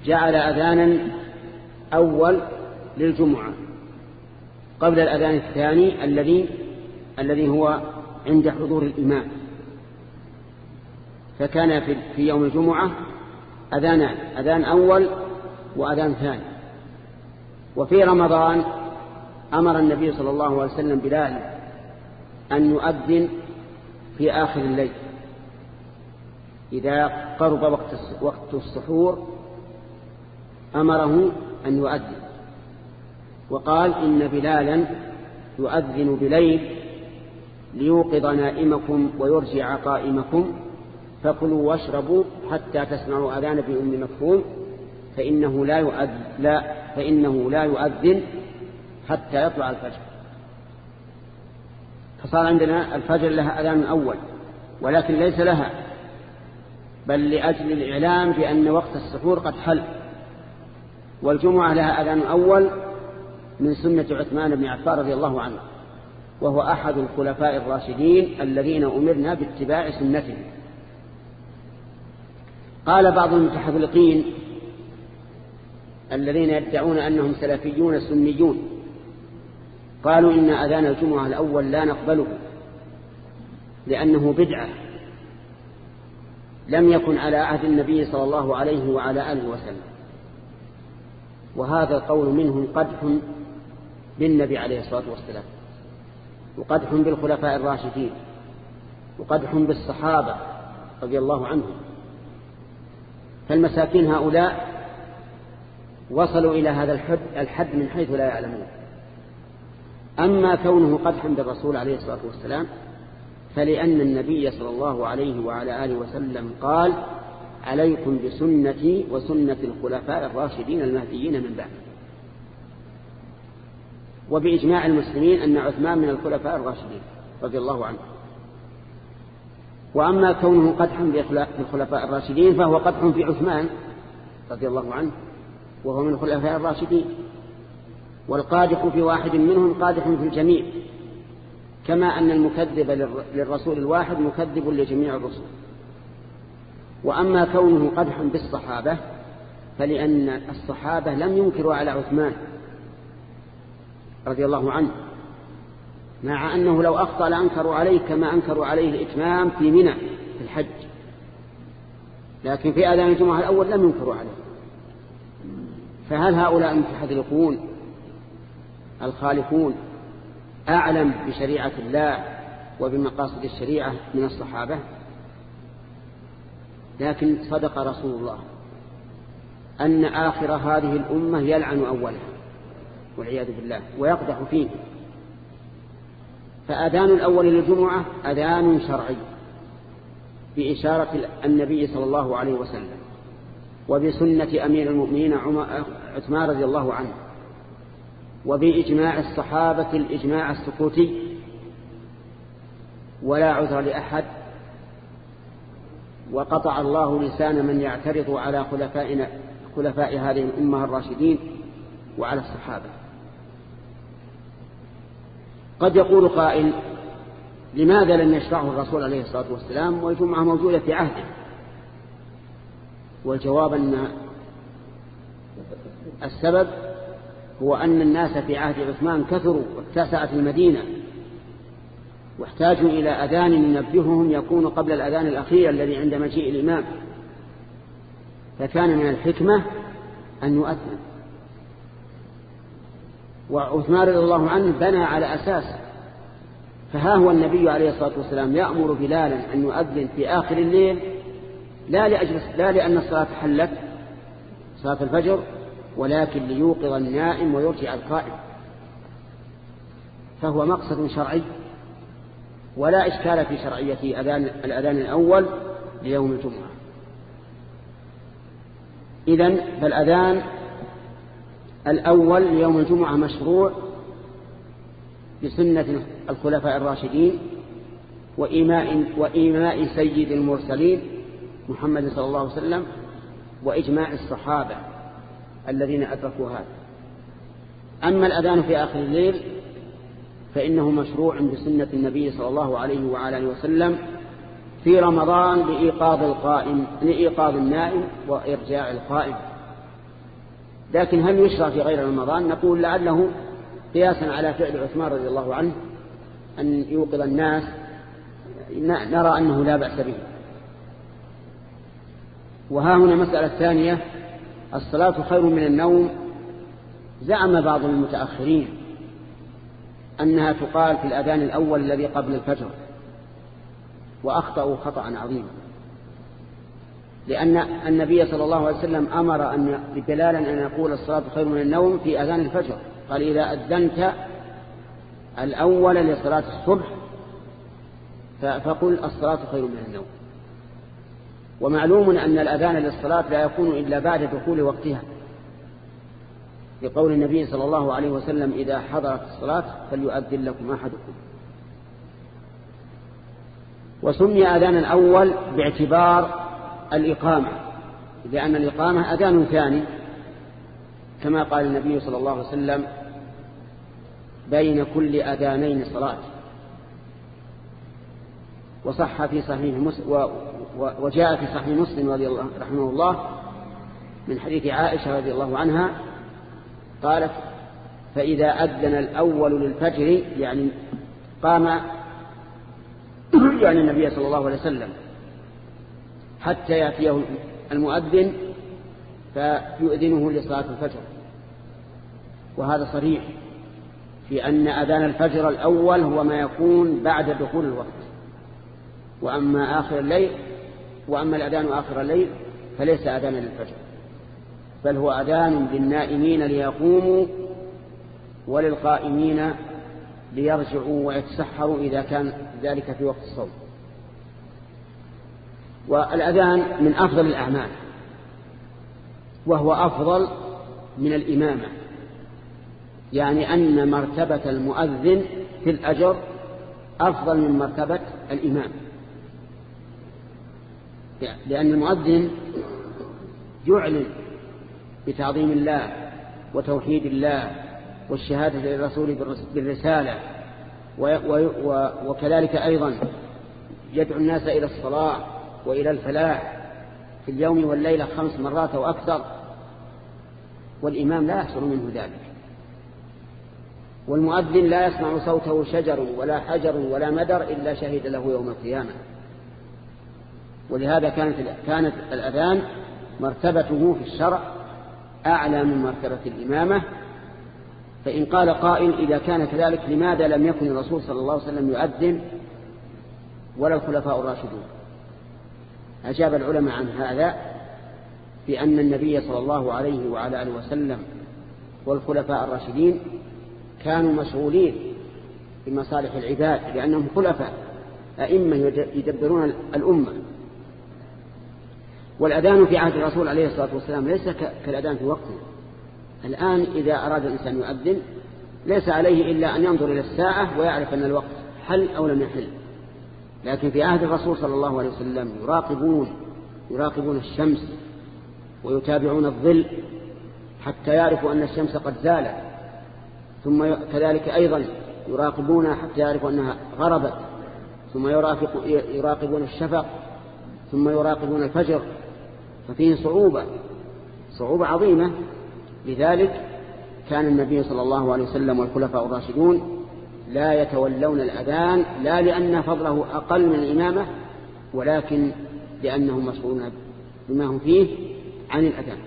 جعل أذانا أول للجمعة قبل الأذان الثاني الذي الذي هو عند حضور الإمام. فكان في يوم الجمعة أذانان أذان أول وأذان ثاني. وفي رمضان أمر النبي صلى الله عليه وسلم بلال أن يؤذن في آخر الليل إذا قرب وقت وقت السحور أمره أن يؤذن. وقال إن بلالا يؤذن بليل ليوقظ نائمكم ويرجع قائمكم فكلوا واشربوا حتى تسمعوا أذان ابن أم مكتوم فإنه لا يؤذن لا فإنه لا يؤذن حتى يطلع الفجر. فصار عندنا الفجر لها أذان أول ولكن ليس لها بل لأجل الإعلام بأن وقت السحور قد حل. والجمعة لها أذان أول من سنة عثمان بن عفان رضي الله عنه وهو أحد الخلفاء الراشدين الذين أمرنا باتباع سنته قال بعض المتحذلقين الذين يدعون أنهم سلفيون سنيون قالوا إن أذان الجمعة الأول لا نقبله لأنه بدعة لم يكن على عهد النبي صلى الله عليه وعلى آله وسلم. وهذا القول منهم قدح بالنبي عليه الصلاة والسلام وقدح بالخلفاء الراشدين وقدح بالصحابة رضي الله عنهم. فالمساكين هؤلاء وصلوا إلى هذا الحد, الحد من حيث لا يعلمون. أما كونه قدحا بالرسول عليه الصلاة والسلام فلأن النبي صلى الله عليه وعلى آله وسلم قال عليكم بسنتي وسنة الخلفاء الراشدين المهديين من بعد. وبإجماع المسلمين أن عثمان من الخلفاء الراشدين رضي الله عنه. وأما كونه قدحا بالخلفاء الراشدين فهو قدح في عثمان رضي الله عنه وهو من الخلفاء الراشدين. والقادح في واحد منهم قادح في الجميع كما أن المكذب للرسول الواحد مكذب لجميع الرسل. وأما كونه قدحا بالصحابة فلأن الصحابة لم ينكروا على عثمان رضي الله عنه مع أنه لو أخطأ لأنكروا عليه كما أنكروا عليه الإتمام في منى في الحج. لكن في آذان الجمعة الأول لم ينكروا عليه. فهل هؤلاء المتحذلقون الخالفون أعلم بشريعة الله وبمقاصد الشريعة من الصحابة؟ لكن صدق رسول الله أن آخر هذه الأمة يلعن أولها والعياذ بالله ويقدح فيه. فأذان الأول للجمعة أذان شرعي بإشارة النبي صلى الله عليه وسلم وبسنة أمير المؤمنين عثمان رضي الله عنه وبإجماع الصحابة الإجماع السكوتي ولا عذر لأحد وقطع الله لسان من يعترض على خلفائنا خلفاء هذه الأمة الراشدين وعلى الصحابة. قد يقول قائل لماذا لم يشرعه الرسول عليه الصلاة والسلام والجمعة موجودة في عهده؟ والجواب أن السبب هو أن الناس في عهد عثمان كثروا واتسعت المدينة. واحتاجوا إلى أذان ينبههم يكون قبل الأذان الأخير الذي عند مجيء الإمام. فكان من الحكمة أن يؤذن. وعثمان رضي الله عنه بنى على أساس فها هو النبي عليه الصلاة والسلام يأمر بلالا أن يؤذن في آخر الليل لا, لأجل لا لأن الصلاة حلت صلاة الفجر ولكن ليوقظ النائم ويرجع القائم. فهو مقصد شرعي. ولا إشكال في شرعية أذان الأذان الأول ليوم الجمعة. إذن فالأذان الأول ليوم الجمعة مشروع بسنة الخلفاء الراشدين وإيماء, وإيماء سيد المرسلين محمد صلى الله عليه وسلم وإجماع الصحابة الذين أدركوا هذا. أما الأذان في آخر الليل فإنه مشروع بسنة النبي صلى الله عليه وعلى آله وسلم في رمضان لإيقاظ القائم لإيقاظ النائم وإرجاع القائم. لكن هل يشرع في غير رمضان؟ نقول لعله قياسا على فعل عثمان رضي الله عنه أن يوقظ الناس. نرى أنه لا بأس به. وها هنا مسألة ثانية. الصلاة خير من النوم. زعم بعض المتأخرين أنها تقال في الأذان الأول الذي قبل الفجر وأخطأوا خطأ عظيما لأن النبي صلى الله عليه وسلم أمر أن بلالا أن يقول الصلاة خير من النوم في أذان الفجر. قال إذا أذنت الأول لصلاة الصبح فقل الصلاة خير من النوم. ومعلوم أن الأذان للصلاة لا يكون إلا بعد دخول وقتها. لقول النبي صلى الله عليه وسلم إذا حضرت الصلاة فليؤذن لكم أحدكم. وسمي أذانا أول باعتبار الإقامة لأن الإقامة أذان ثاني كما قال النبي صلى الله عليه وسلم بين كل أذانين صلاة. وصح في صحيح مسلم وجاء في صحيح مسلم رضي الله رحمه الله من حديث عائشة رضي الله عنها قالت فإذا أذن الأول للفجر يعني قام يعني النبي صلى الله عليه وسلم حتى يأتيه المؤذن فيؤذنه لصلاة الفجر. وهذا صريح في أن أذان الفجر الأول هو ما يكون بعد دخول الوقت. وأما آخر الليل وأما الأذان آخر الليل فليس أذانا للفجر. بل هو أذان للنائمين ليقوموا وللقائمين ليرجعوا ويتسحروا إذا كان ذلك في وقت الصوم. والأذان من أفضل الأعمال وهو أفضل من الإمامة يعني أن مرتبة المؤذن في الأجر أفضل من مرتبة الإمام. لأن المؤذن يعلن بتعظيم الله وتوحيد الله والشهادة للرسول بالرسالة وكذلك أيضا يدعو الناس إلى الصلاة وإلى الفلاح في اليوم والليلة خمس مرات أو أكثر والإمام لا يحصل منه ذلك. والمؤذن لا يسمع صوته شجر ولا حجر ولا مدر إلا شهد له يوم القيامة. ولهذا كانت كانت الأذان مرتبته في الشرع أعلى من مرتبة الإمامة. فإن قال قائل إذا كان كذلك لماذا لم يكن الرسول صلى الله عليه وسلم يؤذن ولا الخلفاء الراشدون؟ أجاب العلماء عن هذا بأن النبي صلى الله عليه وعلى آله وسلم والخلفاء الراشدين كانوا مسؤولين بمصالح العباد لأنهم خلفاء أئمة يدبرون الأمة. والأذان في عهد الرسول عليه الصلاة والسلام ليس كالأذان في وقته. الآن إذا أراد الإنسان يؤذن ليس عليه إلا أن ينظر إلى الساعة ويعرف أن الوقت حل أو لم يحل. لكن في عهد الرسول صلى الله عليه وسلم يراقبون يراقبون الشمس ويتابعون الظل حتى يعرفوا أن الشمس قد زالت. ثم كذلك أيضا يراقبون حتى يعرفوا أنها غربت. ثم يراقبون الشفق. ثم يراقبون الفجر. ففيه صعوبة صعوبة عظيمة. لذلك كان النبي صلى الله عليه وسلم والخلفاء الراشدون لا يتولون الأذان لا لأن فضله أقل من الإمامة ولكن لأنهم مسؤولون بما هم فيه عن الأذان.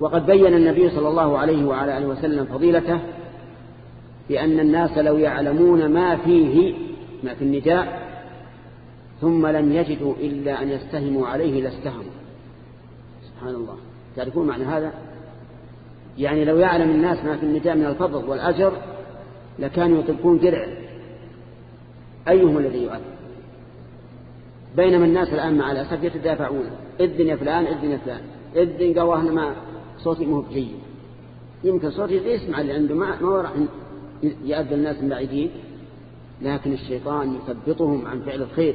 وقد بين النبي صلى الله عليه وعلى آله وسلم فضيلته بأن الناس لو يعلمون ما فيه ما في النداء ثم لم يجدوا إلا أن يستهموا عليه لاستهموا. سبحان الله. تعرفون معنى هذا؟ يعني لو يعلم الناس ما في النداء من الفضل والأجر لكانوا يطلقون درع. أيهم الذي يؤذن بينما الناس الآن مع الأسف يتدافعون. إذن يا فلان إذن يا فلان. إذن قالوا ما صوتي مو بجيد يمكن صوتي يسمع اللي عنده. ما هو راح يأذن الناس بعيدين؟ لكن الشيطان يثبطهم عن فعل الخير.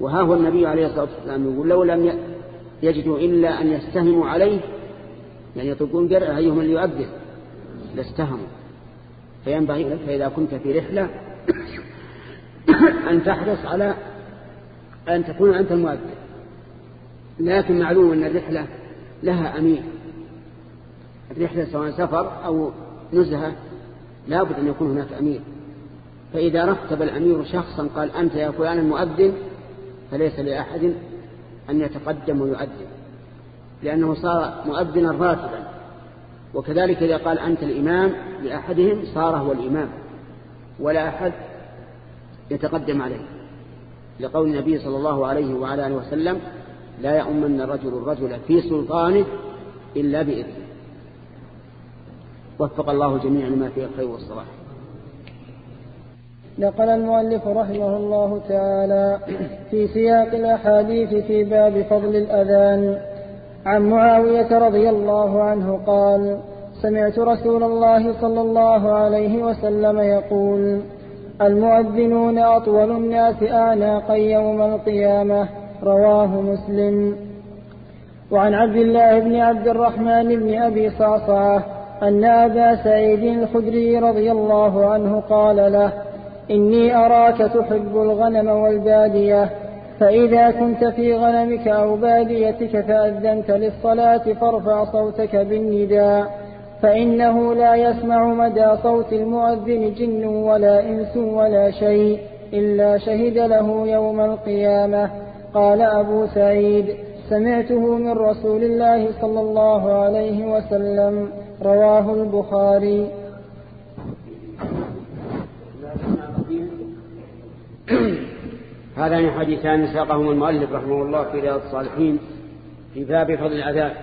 وها هو النبي عليه الصلاة والسلام يقول لو لم يجدوا إلا أن يستهموا عليه يعني يطلقون جرع أيهم اللي يؤذن لاستهموا. فينبغي لك فإذا كنت في رحلة أن تحرص على أن تكون أنت المؤذن لكن معلوم أن الرحلة لها أمير. الرحلة سواء سفر أو نزهة لابد أن يكون هناك أمير. فإذا رتب الأمير شخصا قال أنت يا فلان المؤذن فليس لأحد أن يتقدم ويؤذن لأنه صار مؤذنا راتبا. وكذلك إذا قال أنت الإمام لأحدهم صار هو الإمام ولا أحد يتقدم عليه. لقول النبي صلى الله عليه وعلى آله وسلم لا يؤمن الرجل الرجل في سلطانه إلا بإذنه وفق الله جميعا لما فيه الخير والصلاح. نقل المؤلف رحمه الله تعالى في سياق الأحاديث في باب فضل الأذان. عن معاوية رضي الله عنه قال سمعت رسول الله صلى الله عليه وسلم يقول المؤذنون أطول الناس أعناقا يوم القيامة. رواه مسلم. وعن عبد الله بن عبد الرحمن بن أبي صعصعة أن أبا سعيد الخدري رضي الله عنه قال له إني أراك تحب الغنم والبادية فإذا كنت في غنمك أو باديتك فأذنت للصلاة فارفع صوتك بالنداء فإنه لا يسمع مدى صوت المؤذن جن ولا إنس ولا شيء إلا شهد له يوم القيامة. قال أبو سعيد سمعته من رسول الله صلى الله عليه وسلم رواه البخاري. هذان حديثان ساقهما المؤلف رحمه الله في رياض الصالحين في باب فضل العذاب.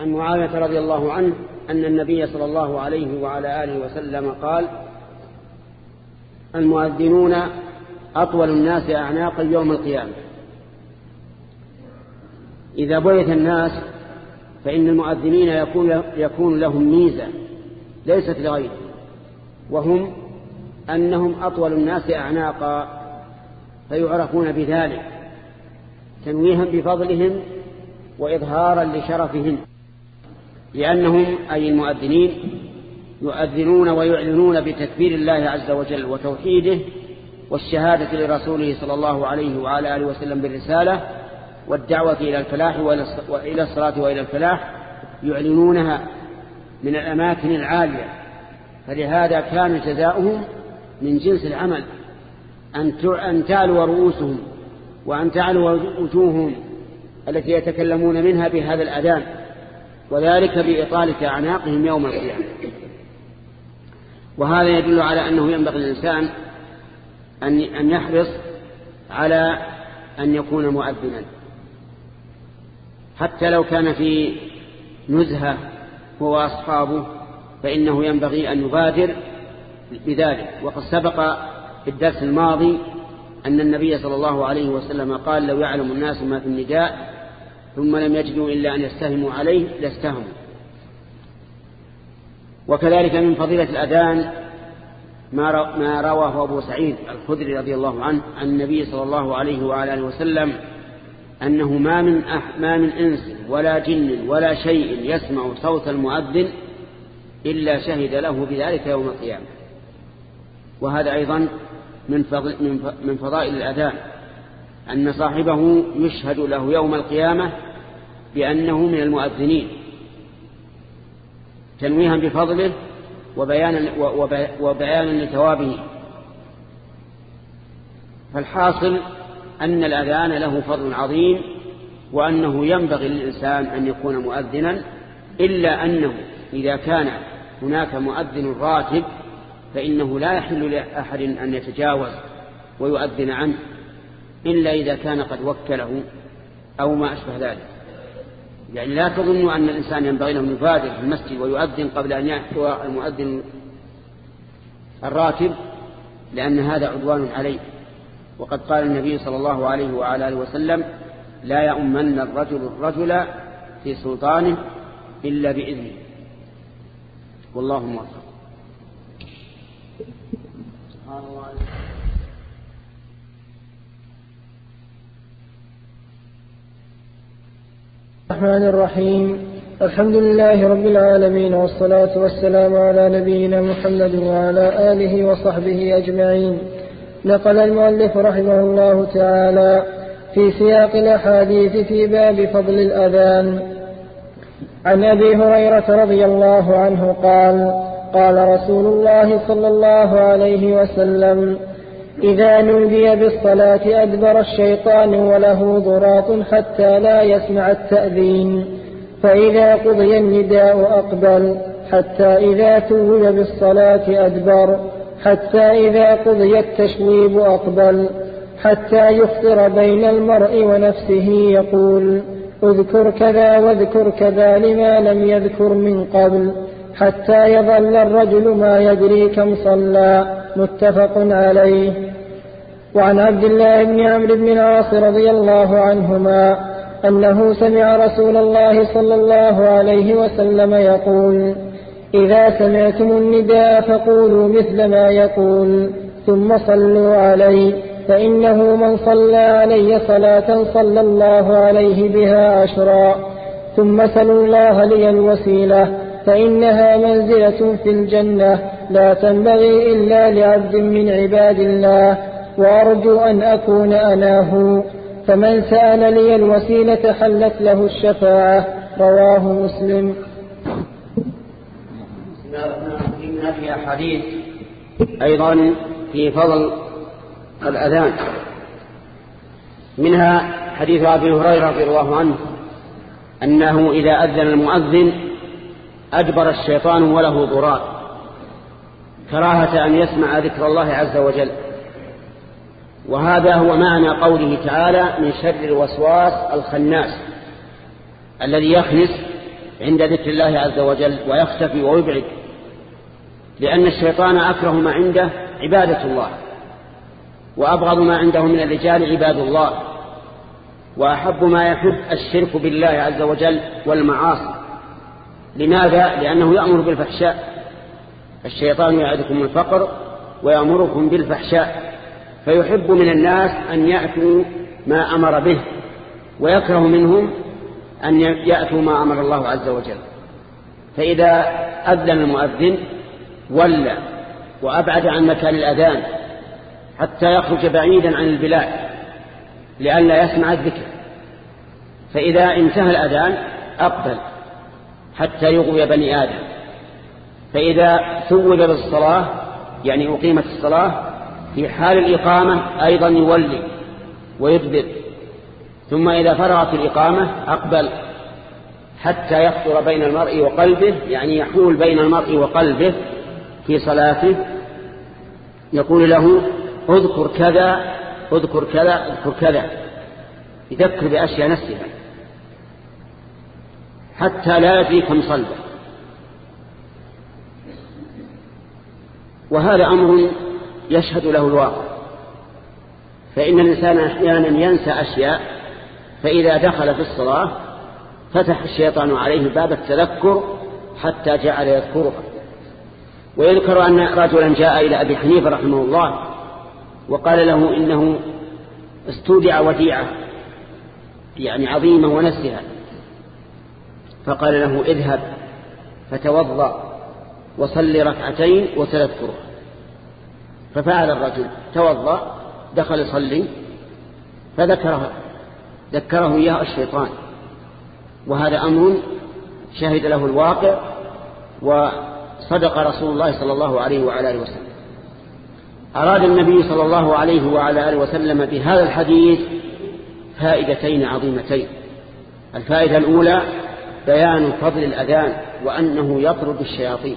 عن معاوية رضي الله عنه أن النبي صلى الله عليه وعلى آله وسلم قال المؤذنون أطول الناس أعناقا يوم القيامة. إذا بيت الناس فإن المؤذنين يكون, يكون لهم ميزة ليست لغيرهم وهم أنهم أطول الناس أعناقا فيعرفون بذلك تنويها بفضلهم وإظهارا لشرفهم لأنهم أي المؤذنين يؤذنون ويعلنون بتكبير الله عز وجل وتوحيده والشهادة لرسوله صلى الله عليه وعلى آله وسلم بالرسالة والدعوة إلى الفلاح وإلى الصلاة وإلى الفلاح يعلنونها من الأماكن العالية فلهذا كان جزاؤهم من جنس العمل أن تعلو رؤوسهم وأن تعلو وجوههم التي يتكلمون منها بهذا الأذان وذلك بإطالة أعناقهم يوم القيامة. وهذا يدل على أنه ينبغي للإنسان أن يحرص على أن يكون مؤذنا. حتى لو كان في نزهة هو أصحابه فإنه ينبغي أن يبادر بذلك وقد سبق في الدرس الماضي أن النبي صلى الله عليه وسلم قال لو يعلم الناس ما في النداء ثم لم يجدوا إلا أن يستهموا عليه لاستهموا. وكذلك من فضيلة الأذان ما رواه أبو سعيد الخدري رضي الله عنه عن النبي صلى الله عليه وعلى آله وسلم أنه ما من, أح ما من إنس ولا جن ولا شيء يسمع صوت المؤذن إلا شهد له بذلك يوم القيامة. وهذا أيضا من, من فضائل الأذان أن صاحبه يشهد له يوم القيامة بأنه من المؤذنين تنويها بفضله وبيانا, وبيانا لثوابه. فالحاصل أن الأذان له فضل عظيم وأنه ينبغي للإنسان أن يكون مؤذنا إلا أنه إذا كان هناك مؤذن راتب فإنه لا يحل لأحد أن يتجاوز ويؤذن عنه إلا إذا كان قد وكله أو ما أشبه ذلك. يعني لا تظنوا أن الإنسان ينبغي له يبادر في المسجد ويؤذن قبل أن يأتي المؤذن الراتب لأن هذا عدوان عليه. وقد قال النبي صلى الله عليه وعلى آله وسلم لا يؤمن الرجل الرجل في سلطانه إلا بإذنه. والله موفق. الله الرحمن الرحيم. الحمد لله رب العالمين والصلاة والسلام على نبينا محمد وعلى آله وصحبه أجمعين. نقل المؤلف رحمه الله تعالى في سياق الأحاديث في باب فضل الأذان. عن أبي هريرة رضي الله عنه قال قال رسول الله صلى الله عليه وسلم إذا نودي بالصلاة أدبر الشيطان وله ضراط حتى لا يسمع التأذين فإذا قضي النداء أقبل حتى إذا توب بالصلاة أدبر حتى إذا قضي التشويب أقبل حتى يفطر بين المرء ونفسه يقول اذكر كذا واذكر كذا لما لم يذكر من قبل حتى يظل الرجل ما يدري كم صلى. متفق عليه. وعن عبد الله بن عمرو بن العاص رضي الله عنهما أنه سمع رسول الله صلى الله عليه وسلم يقول إذا سمعتم النداء فقولوا مثل ما يقول ثم صلوا علي فإنه من صلى علي صلاة صلى الله عليه بها عشرا ثم سلوا الله لي الوسيلة فإنها منزلة في الجنة لا تنبغي إلا لعبد من عباد الله وأرجو أن أكون أناه. فمن سأل لي الوسيلة حلت له الشفاعة رواه مسلم. هذه أحاديث أيضا في فضل الأذان. منها حديث أبي هريرة رضي الله عنه أنه إذا أذن المؤذن أدبر الشيطان وله ضرار. كراهة أن يسمع ذكر الله عز وجل. وهذا هو معنى قوله تعالى من شر الوسواس الخناس الذي يخنس عند ذكر الله عز وجل ويختفي ويبعد. لأن الشيطان أكره ما عنده عبادة الله وأبغض ما عنده من الرجال عباد الله وأحب ما يحب الشرك بالله عز وجل والمعاصي. لماذا؟ لأنه يأمر بالفحشاء. الشيطان يعدكم الفقر ويأمركم بالفحشاء. فيحب من الناس أن يأتوا ما أمر به ويكره منهم أن يأتوا ما أمر الله عز وجل. فإذا أذن المؤذن ولى وأبعد عن مكان الأذان حتى يخرج بعيدا عن البلاد لئلا يسمع الذكر. فإذا انتهى الأذان أقبل. حتى يغوي بني آدم. فإذا ثوب بالصلاة يعني أقيمت الصلاة في حال الإقامة أيضا يولي ويدبر ثم إذا فرغت الإقامة أقبل. حتى يخطر بين المرء وقلبه يعني يحول بين المرء وقلبه في صلاته. يقول له اذكر كذا اذكر كذا اذكر كذا. يذكر بأشياء نفسها. حتى لا يدري كم صلى وهذا أمر يشهد له الواقع. فإن الإنسان أحيانا ينسى أشياء فإذا دخل في الصلاة فتح الشيطان عليه باب التذكر حتى جعل يذكرها ويذكر أن رجلا جاء إلى أبي حنيفة رحمه الله وقال له إنه استودع وديعة يعني عظيمة ونسها فقال له اذهب فتوضأ وصل ركعتين وتذكره ففعل الرجل توضأ دخل يصلي فذكره ذكره إياه الشيطان. وهذا أمر شهد له الواقع وصدق رسول الله صلى الله عليه وعلى آله وسلم. أراد النبي صلى الله عليه وعلى آله وسلم بهذا الحديث فائدتين عظيمتين. الفائدة الأولى بيان فضل الأذان وأنه يطرد الشياطين.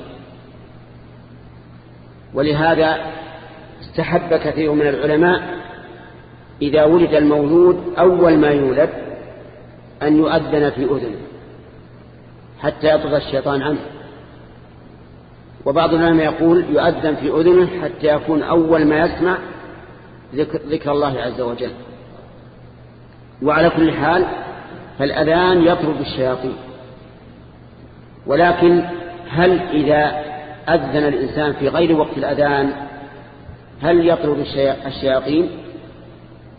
ولهذا استحب كثير من العلماء إذا ولد المولود أول ما يولد أن يؤذن في أذنه حتى يطرد الشيطان عنه. وبعض العلماء يقول يؤذن في أذنه حتى يكون أول ما يسمع ذكر, ذكر الله عز وجل. وعلى كل حال فالأذان يطرد الشياطين. ولكن هل إذا أذن الإنسان في غير وقت الأذان هل يطرد الشياطين؟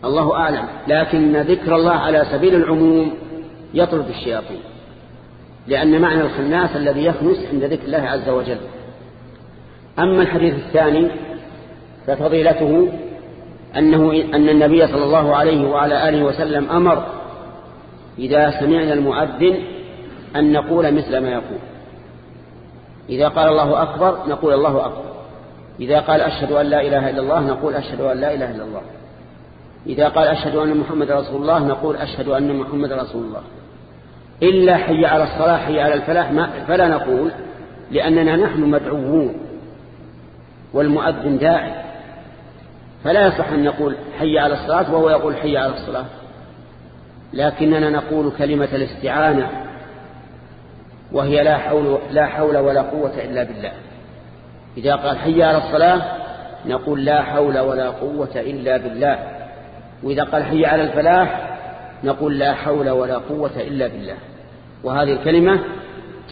الله أعلم. لكن ذكر الله على سبيل العموم يطرد الشياطين. لأن معنى الخناس الذي يخنس عند ذكر الله عز وجل. أما الحديث الثاني ففضيلته أنه أن النبي صلى الله عليه وعلى آله وسلم أمر إذا سمعنا المؤذن أن نقول مثل ما يقول. إذا قال الله أكبر نقول الله أكبر. إذا قال أشهد أن لا إله إلا الله نقول أشهد أن لا إله إلا الله. إذا قال أشهد أن محمد رسول الله نقول أشهد أن محمد رسول الله. إلا حي على الصلاة حي على الفلاح ما فلا نقول لأننا نحن مدعوون والمؤذن داعي. فلا يصح أن نقول حي على الصلاة وهو يقول حي على الصلاة. لكننا نقول كلمة الاستعانة. وهي لا حول, لا حول ولا قوة إلا بالله. إذا قال حي على الصلاة نقول لا حول ولا قوة إلا بالله. وإذا قال حي على الفلاح نقول لا حول ولا قوة إلا بالله. وهذه الكلمة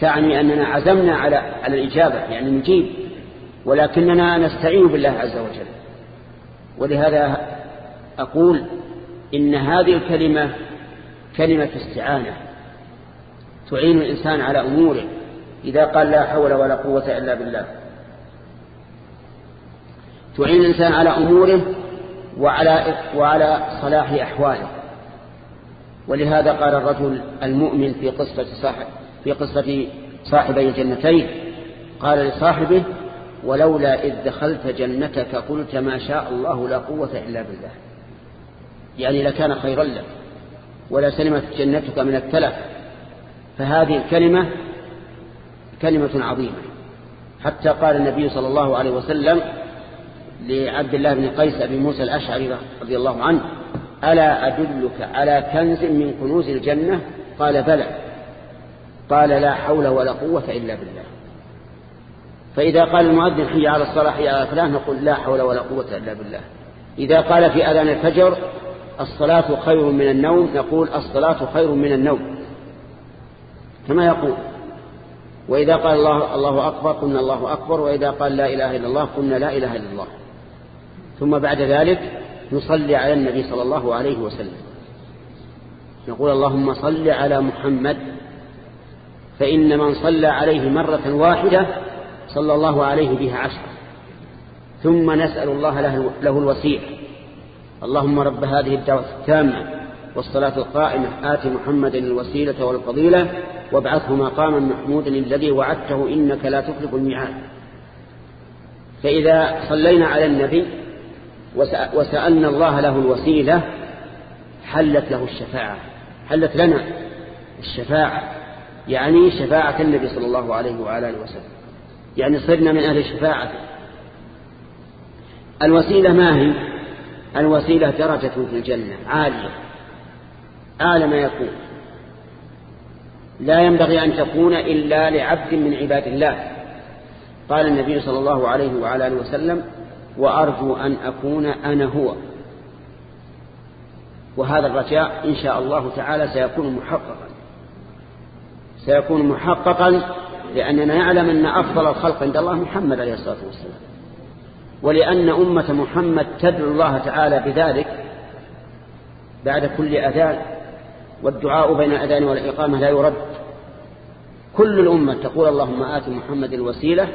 تعني أننا عزمنا على على الإجابة يعني نجيب ولكننا نستعين بالله عز وجل. ولهذا أقول إن هذه الكلمة كلمة استعانة. تعين الإنسان على أموره إذا قال لا حول ولا قوة إلا بالله. تعين الإنسان على أموره وعلى, وعلى صلاح أحواله. ولهذا قال الرجل المؤمن في قصة صاحب في قصة صاحبي الجنتين قال لصاحبه ولولا إذ دخلت جنتك قلت ما شاء الله لا قوة إلا بالله. يعني لكان خيرا لك ولا سلمت جنتك من التلف. فهذه الكلمة كلمة عظيمة. حتى قال النبي صلى الله عليه وسلم لعبد الله بن قيس أبي موسى الأشعري رضي الله عنه ألا أدلك على كنز من كنوز الجنة؟ قال بلى. قال لا حول ولا قوة إلا بالله. فإذا قال المؤذن حي على الصلاة حي على الفلاح نقول لا حول ولا قوة إلا بالله. إذا قال في أذان الفجر الصلاة خير من النوم. نقول الصلاة خير من النوم. كما يقول وإذا قال الله, الله أكبر قلنا الله أكبر وإذا قال لا إله إلا الله قلنا لا إله إلا الله. ثم بعد ذلك نصلي على النبي صلى الله عليه وسلم. نقول اللهم صل على محمد فإن من صلى عليه مرة واحدة صلى الله عليه بها عشر. ثم نسأل الله له, الوسيع. اللهم رب هذه الدعوة التامة والصلاة القائمة آت محمد الوسيلة والفضيلة وابعثه مقاما محمودا الذي وعدته إنك لا تخلف الميعاد. فإذا صلينا على النبي وسألنا الله له الوسيلة حلت له الشفاعة. حلت لنا الشفاعة. يعني شفاعة النبي صلى الله عليه وعلى آله وسلم. يعني صرنا من أهل الشفاعة. الوسيلة ما هي؟ الوسيلة درجة في الجنة عالية. أعلى ما يكون. لا ينبغي أن تكون إلا لعبد من عباد الله. قال النبي صلى الله عليه وعلى آله وسلم وأرجو أن أكون أنا هو. وهذا الرجاء إن شاء الله تعالى سيكون محققا. سيكون محققا لأننا نعلم أن أفضل الخلق عند الله محمد عليه الصلاة والسلام. ولأن أمة محمد تدعو الله تعالى بذلك بعد كل أذان والدعاء بين الأذان والإقامة لا يرد. كل الأمة تقول اللهم آت محمد الوسيلة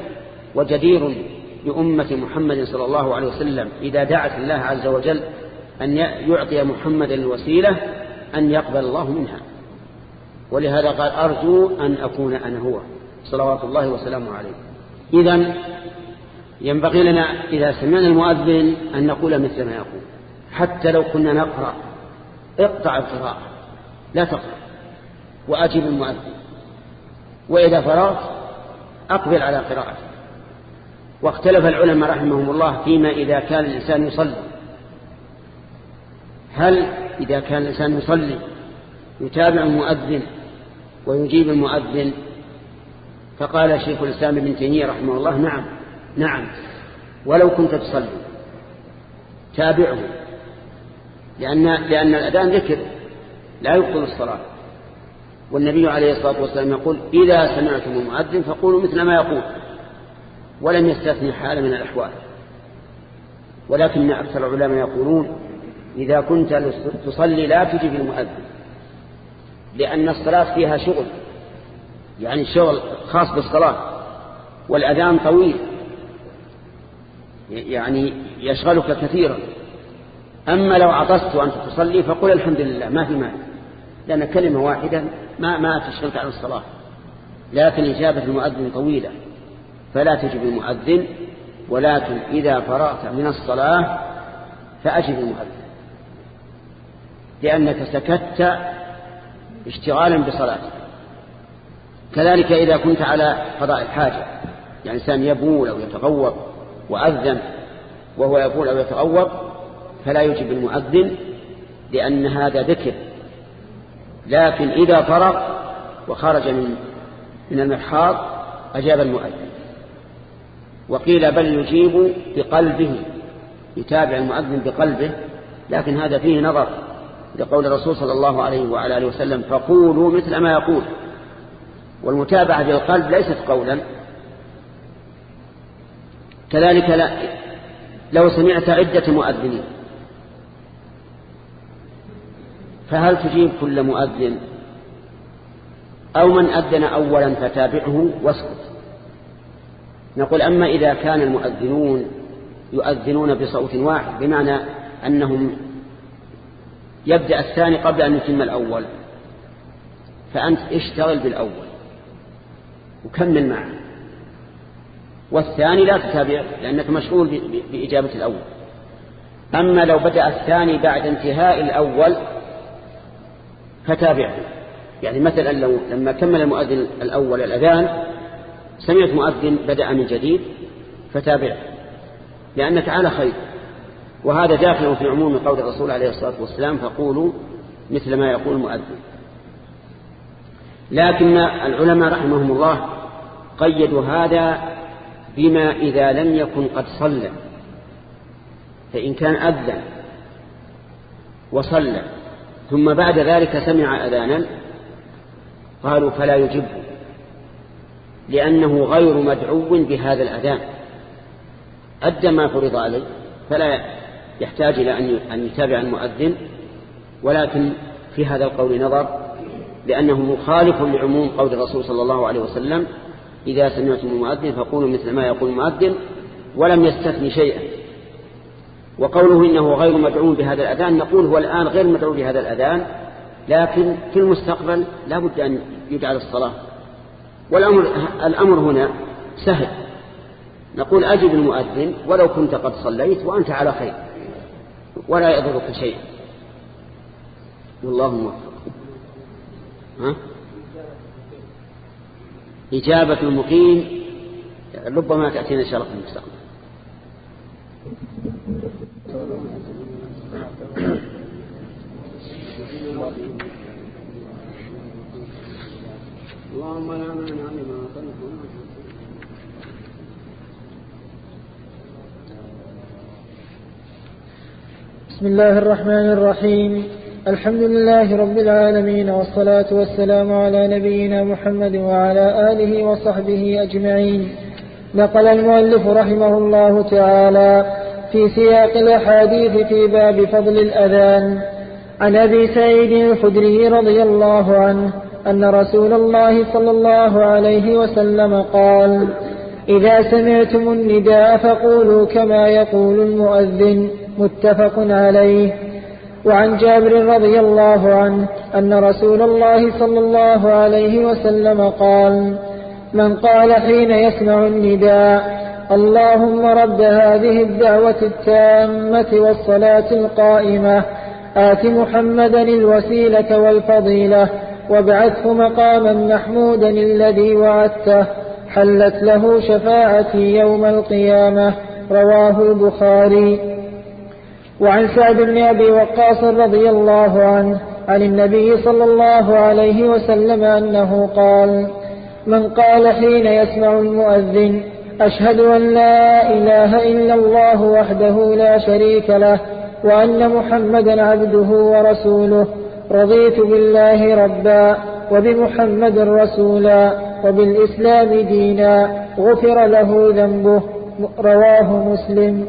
وجدير بأمة محمد صلى الله عليه وسلم إذا دعت الله عز وجل أن يعطي محمد الوسيلة أن يقبل الله منها. ولهذا قال أرجو أن أكون أنا هو. صلوات الله وسلامه عليه. إذا ينبغي لنا إذا سمعنا المؤذن أن نقول مثل ما يقول. حتى لو كنا نقرأ اقطع القراءة. لا تقرأ وأجب المؤذن. وإذا فرغت أقبل على قراءته. واختلف العلماء رحمهم الله فيما إذا كان الإنسان يصلي. هل إذا كان الإنسان يصلي يتابع المؤذن ويجيب المؤذن؟ فقال شيخ الإسلام ابن تيمية رحمه الله نعم نعم. ولو كنت تصلي تابعه. لأن, لأن الأذان ذكر. لا يبطل الصلاة. والنبي عليه الصلاة والسلام يقول إذا سمعتم المؤذن فقولوا مثل ما يقول ولم يستثني حال من الأحوال. ولكن أكثر العلماء يقولون إذا كنت تصلي لا تجب المؤذن لأن الصلاة فيها شغل يعني شغل خاص بالصلاة والأذان طويل يعني يشغلك كثيرا. أما لو عطست وأنت تصلي فقل الحمد لله ما في مال لأن كلمة واحدة ما, ما تشغلك عن الصلاة. لكن إجابة المؤذن طويلة. فلا تجب المؤذن ولكن إذا فرغت من الصلاة فأجب المؤذن. لأنك سكت اشتغالا بصلاتك. كذلك إذا كنت على قضاء الحاجة يعني إنسان يبول أو يتغوط وأذن وهو يبول أو يتغوط فلا يجب المؤذن لأن هذا ذكر لكن إذا فرغ وخرج من من المرحاض أجاب المؤذن. وقيل بل يجيب بقلبه يتابع المؤذن بقلبه لكن هذا فيه نظر لقول الرسول صلى الله عليه وعلى آله وسلم فقولوا مثل ما يقول. والمتابعة بالقلب ليست قولا. كذلك لا لو سمعت عدة مؤذنين فهل تجيب كل مؤذن؟ أو من أذن أولا فتابعه واسكت. نقول أما إذا كان المؤذنون يؤذنون بصوت واحد بمعنى أنهم يبدأ الثاني قبل أن يتم الأول. فأنت اشتغل بالأول وكمل معه. والثاني لا تتابع لأنك مشغول بإجابة الأول. أما لو بدأ الثاني بعد انتهاء الأول فتابعه. يعني مثلا لو لما كمل المؤذن الأول الأذان سمعت مؤذن بدأ من جديد فتابعه لأنك على خير. وهذا داخل في عموم قول الرسول عليه الصلاة والسلام فقولوا مثل ما يقول المؤذن. لكن العلماء رحمهم الله قيدوا هذا بما إذا لم يكن قد صلى. فإن كان أذن وصلى ثم بعد ذلك سمع أذانا قالوا فلا يجب لأنه غير مدعو بهذا الأذان. أدى ما فرض عليه فلا يحتاج إلى أن يتابع المؤذن ولكن في هذا القول نظر لأنه مخالف لعموم قول الرسول صلى الله عليه وسلم إذا سمعتم المؤذن فقولوا مثل ما يقول المؤذن ولم يستثني شيئا. وقوله إنه غير مدعو بهذا الأذان نقول هو الآن غير مدعو بهذا الأذان لكن في المستقبل لا بد أن يجعل الصلاة. والأمر الأمر هنا سهل. نقول أجب المؤذن ولو كنت قد صليت وأنت على خير ولا يضرك شيء. والله موفق. ها؟ إجابة المقيم ربما تأتينا إن شاء الله في المستقبل. اللهم لا مانع لما بسم الله الرحمن الرحيم. الحمد لله رب العالمين والصلاة والسلام على نبينا محمد وعلى آله وصحبه أجمعين. نقل المؤلف رحمه الله تعالى في سياق الأحاديث في باب فضل الأذان. عن أبي سعيد الخدري رضي الله عنه أن رسول الله صلى الله عليه وسلم قال إذا سمعتم النداء فقولوا كما يقول المؤذن. متفق عليه. وعن جابر رضي الله عنه أن رسول الله صلى الله عليه وسلم قال من قال حين يسمع النداء اللهم رب هذه الدعوة التامة والصلاة القائمة آت محمدا الوسيلة والفضيلة وابعثه مقاما محمودا الذي وعدته حلت له شفاعتي يوم القيامة رواه البخاري. وعن سعد بن أبي وقاص رضي الله عنه عن النبي صلى الله عليه وسلم أنه قال من قال حين يسمع المؤذن أشهد أن لا إله إلا الله وحده لا شريك له وأن محمدا عبده ورسوله رضيت بالله ربا وبمحمد رسولا وبالإسلام دينا غفر له ذنبه رواه مسلم.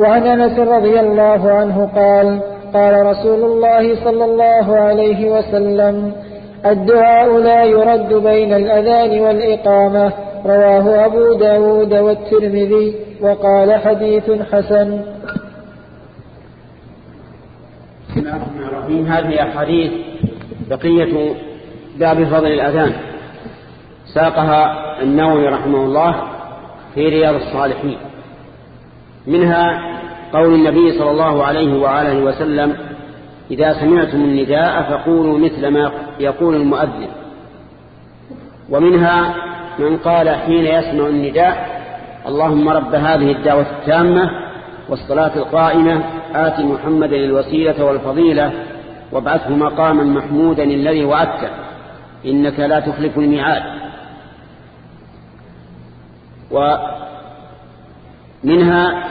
وعن أنس رضي الله عنه قال قال رسول الله صلى الله عليه وسلم الدعاء لا يرد بين الأذان والإقامة رواه أبو داود والترمذي وقال حديث حسن. الرحيم هذه أحاديث بقية باب فضل الأذان. ساقها النووي رحمه الله في رياض الصالحين. منها قول النبي صلى الله عليه وآله وسلم إذا سمعتم النداء فقولوا مثل ما يقول المؤذن. ومنها من قال حين يسمع النداء اللهم رب هذه الدعوة التامة والصلاة القائمة آت محمدا الوسيلة والفضيلة وابعثه مقاما محمودا الذي وعدته. إنك لا تخلف الميعاد. منها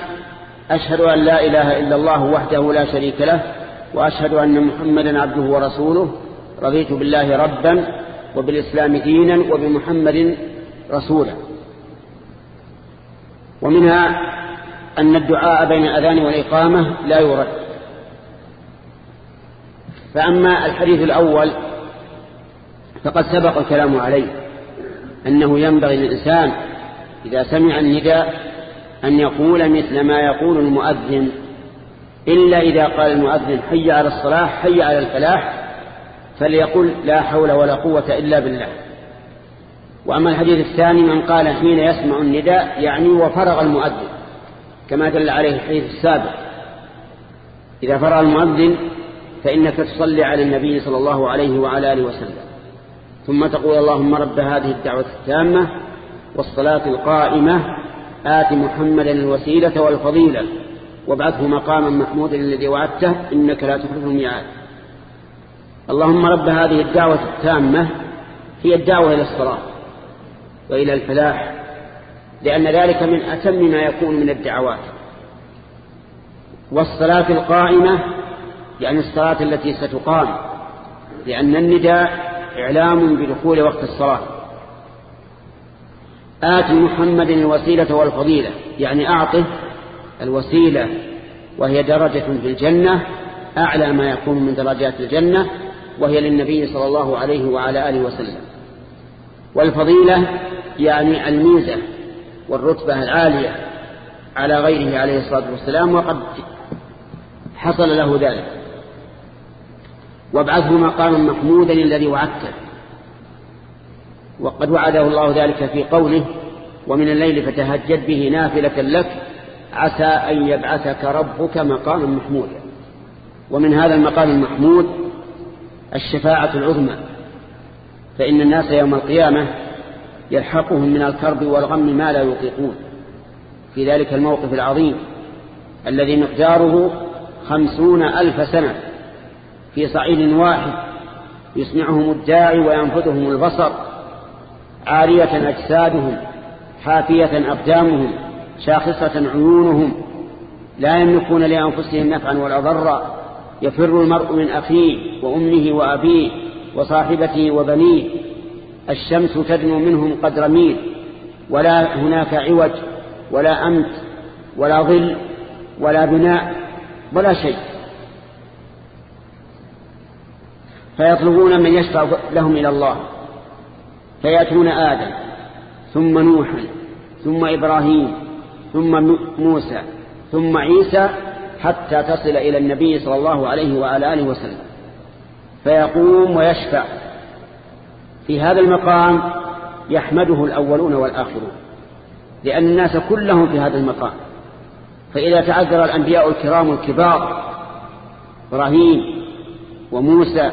أشهد أن لا إله إلا الله وحده لا شريك له وأشهد أن محمدا عبده ورسوله. رضيت بالله ربا وبالإسلام دينا وبمحمد رسولا. ومنها أن الدعاء بين الأذان والإقامة لا يرد. فأما الحديث الأول فقد سبق الكلام عليه أنه ينبغي للإنسان إذا سمع النداء أن يقول مثل ما يقول المؤذن إلا إذا قال المؤذن حي على الصلاة حي على الفلاح فليقل لا حول ولا قوة إلا بالله. وأما الحديث الثاني من قال حين يسمع النداء يعني وفرغ المؤذن. كما دل عليه الحديث السابق. إذا فرغ المؤذن فإنك تصلي على النبي صلى الله عليه وعلى آله وسلم. ثم تقول اللهم رب هذه الدعوة التامة والصلاة القائمة آت محمدا الوسيلة والفضيلة وابعثه مقاما محمودا الذي وعدته إنك لا تخلف الميعاد. اللهم رب هذه الدعوة التامة هي الدعوة إلى الصلاة وإلى الفلاح لأن ذلك من أتم ما يكون من الدعوات. والصلاة القائمة يعني الصلاة التي ستقام لأن النداء إعلام بدخول وقت الصلاة. آت محمد الوسيلة والفضيلة يعني أعطه الوسيلة وهي درجة في الجنة أعلى ما يكون من درجات الجنة وهي للنبي صلى الله عليه وعلى آله وسلم. والفضيلة يعني الميزة والرتبة العالية على غيره عليه الصلاة والسلام وقد حصل له ذلك. وابعثه مقاما محمودا الذي وعدته. وقد وعده الله ذلك في قوله ومن الليل فتهجد به نافلة لك عسى أن يبعثك ربك مقاما محمودا. ومن هذا المقام المحمود الشفاعة العظمى. فإن الناس يوم القيامة يلحقهم من الكرب والغم ما لا يطيقون. في ذلك الموقف العظيم الذي مقداره خمسون ألف سنة. في صعيد واحد يسمعهم الداعي وينفذهم البصر. عارية أجسادهم حافية أقدامهم شاخصة عيونهم. لا يملكون لأنفسهم نفعا ولا ضرا. يفر المرء من أخيه وأمه وأبيه وصاحبته وبنيه. الشمس تدنو منهم قدر ميل ولا هناك عوج ولا أمت ولا ظل ولا بناء ولا شيء. فيطلبون من يشفع لهم إلى الله. فيأتون آدم ثم نوحا ثم إبراهيم ثم موسى ثم عيسى حتى تصل إلى النبي صلى الله عليه وعلى آله وسلم. فيقوم ويشفع. في هذا المقام يحمده الأولون والآخرون لأن الناس كلهم في هذا المقام. فإذا تعذر الأنبياء الكرام الكبار إبراهيم وموسى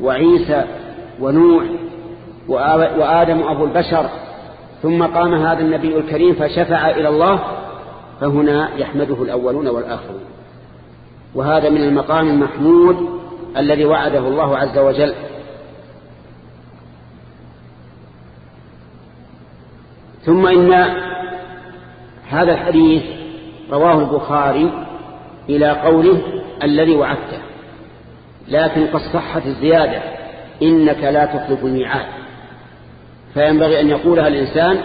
وعيسى ونوح وآدم أبو البشر ثم قام هذا النبي الكريم فشفع إلى الله فهنا يحمده الأولون والآخرون. وهذا من المقام المحمود الذي وعده الله عز وجل. ثم إن هذا الحديث رواه البخاري إلى قوله الذي وعدته. لكن قد صحت الزيادة إنك لا تخلف الميعاد. فينبغي أن يقولها الإنسان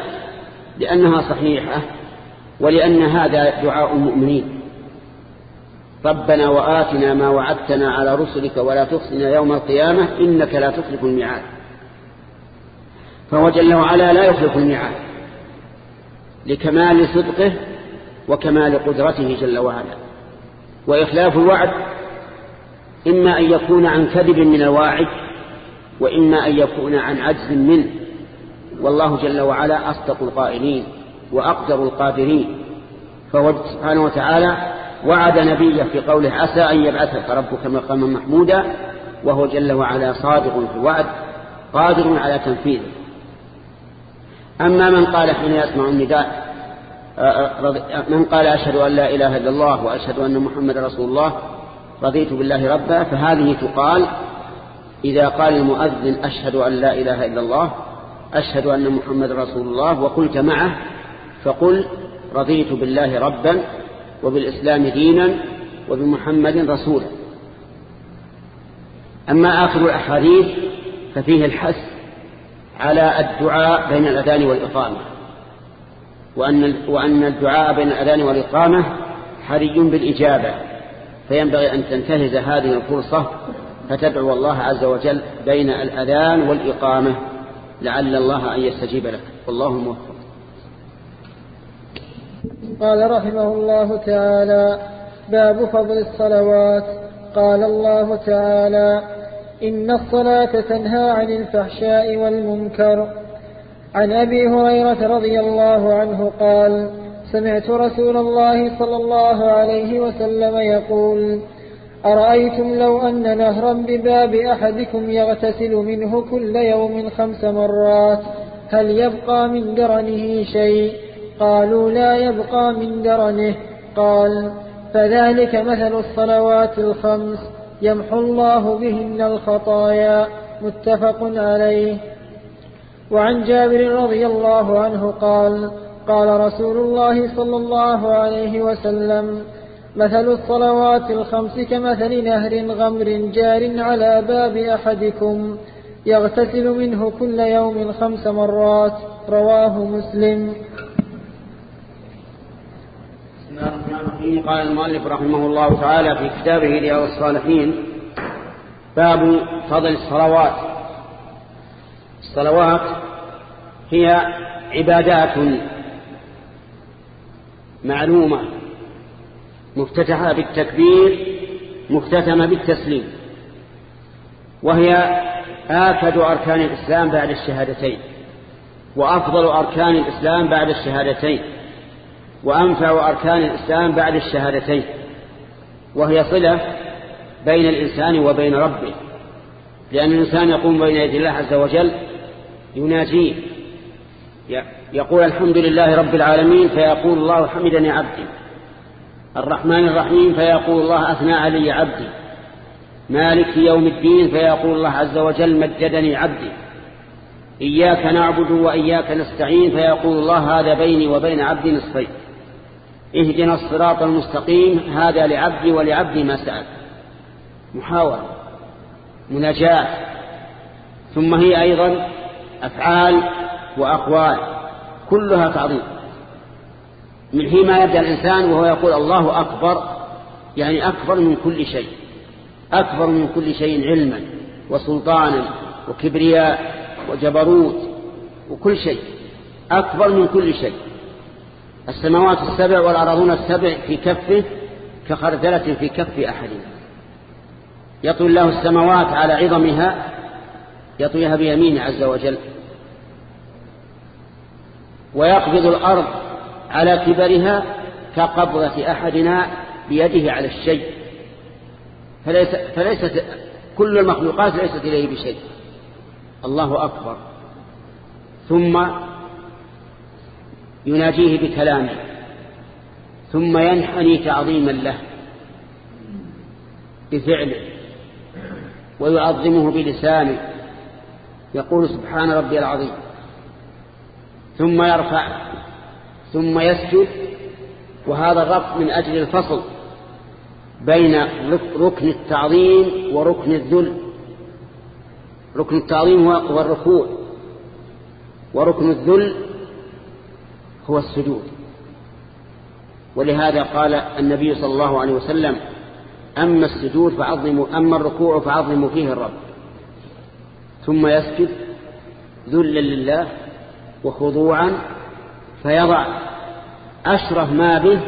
لأنها صحيحة ولأن هذا دعاء المؤمنين. ربنا وآتنا ما وعدتنا على رسلك ولا تخصنا يوم القيامة إنك لا تخلف الميعاد. فهو جل وعلا لا يخلف الميعاد. لكمال صدقه وكمال قدرته جل وعلا. وإخلاف الوعد إما أن يكون عن كذب من الواعد وإما أن يكون عن عجز منه. والله جل وعلا أصدق القائلين وأقدر القادرين. فهو سبحانه وتعالى وعد نبيه في قوله عسى أن يبعثك ربك مقاما محمودا وهو جل وعلا صادق في الوعد قادر على تنفيذه. أما من قال حين يسمع النداء من قال أشهد أن لا إله إلا الله وأشهد أن محمد رسول الله رضيت بالله ربا فهذه تقال إذا قال المؤذن أشهد أن لا إله إلا الله أشهد أن محمد رسول الله وقلت معه فقل رضيت بالله ربا وبالإسلام دينا وبمحمد رسولا. أما آخر الأحاديث ففيه الحث على الدعاء بين الأذان والإقامة. وأن, وأن الدعاء بين الأذان والإقامة حري بالإجابة. فينبغي أن تنتهز هذه الفرصة فتدعو الله عز وجل بين الأذان والإقامة. لعل الله أن يستجيب لك. والله موفق. قال رحمه الله تعالى باب فضل الصلوات. قال الله تعالى إن الصلاة تنهى عن الفحشاء والمنكر. عن أبي هريرة رضي الله عنه قال سمعت رسول الله صلى الله عليه وسلم يقول أرأيتم لو أن نهرا بباب أحدكم يغتسل منه كل يوم خمس مرات هل يبقى من درنه شيء؟ قالوا لا يبقى من درنه. قال فذلك مثل الصلوات الخمس. يمحو الله بهن الخطايا متفق عليه. وعن جابر رضي الله عنه قال قال رسول الله صلى الله عليه وسلم مثل الصلوات الخمس كمثل نهر غمر جار على باب أحدكم يغتسل منه كل يوم خمس مرات. رواه مسلم. قال المؤلف رحمه الله تعالى في كتابه رياض الصالحين باب فضل الصلوات. الصلوات هي عبادات معلومة مفتتحة بالتكبير مختتمة بالتسليم وهي آكد أركان الإسلام بعد الشهادتين وأفضل أركان الإسلام بعد الشهادتين. وأنفع أركان الإسلام بعد الشهادتين وهي صلة بين الإنسان وبين ربه لأن الإنسان يقوم بين يدي الله عز وجل يناجيه يقول الحمد لله رب العالمين فيقول الله حمدني عبدي الرحمن الرحيم فيقول الله أثنى علي عبدي مالك يوم الدين فيقول الله عز وجل مجدني عبدي إياك نعبد وإياك نستعين فيقول الله هذا بيني وبين عبدي نصفين. اهدنا الصراط المستقيم هذا لعبدي ولعبدي ما سأل. محاورة مناجاة ثم هي أيضا أفعال وأقوال كلها تعظيم. من حين ما يبدأ الإنسان وهو يقول الله أكبر يعني أكبر من كل شيء أكبر من كل شيء علما وسلطانا وكبرياء وجبروت وكل شيء أكبر من كل شيء. السماوات السبع والأراضون السبع في كفه كخردلة في كف أحدنا يطوي الله السماوات على عظمها يطويها بيمينه عز وجل. ويقبض الأرض على كبرها كقبضة أحدنا بيده على الشيء. فليس فليست كل المخلوقات ليست إليه بشيء. الله أكبر. ثم يناجيه بكلامه ثم ينحني تعظيما له بفعله ويعظمه بلسانه يقول سبحان ربي العظيم. ثم يرفع ثم يسجد وهذا الرفع من أجل الفصل بين ركن التعظيم وركن الذل. ركن التعظيم هو الركوع وركن الذل هو السجود. ولهذا قال النبي صلى الله عليه وسلم أما السجود فعظموا أما الركوع فعظموا فيه الرب. ثم يسجد ذلا لله وخضوعا فيضع أشرف ما به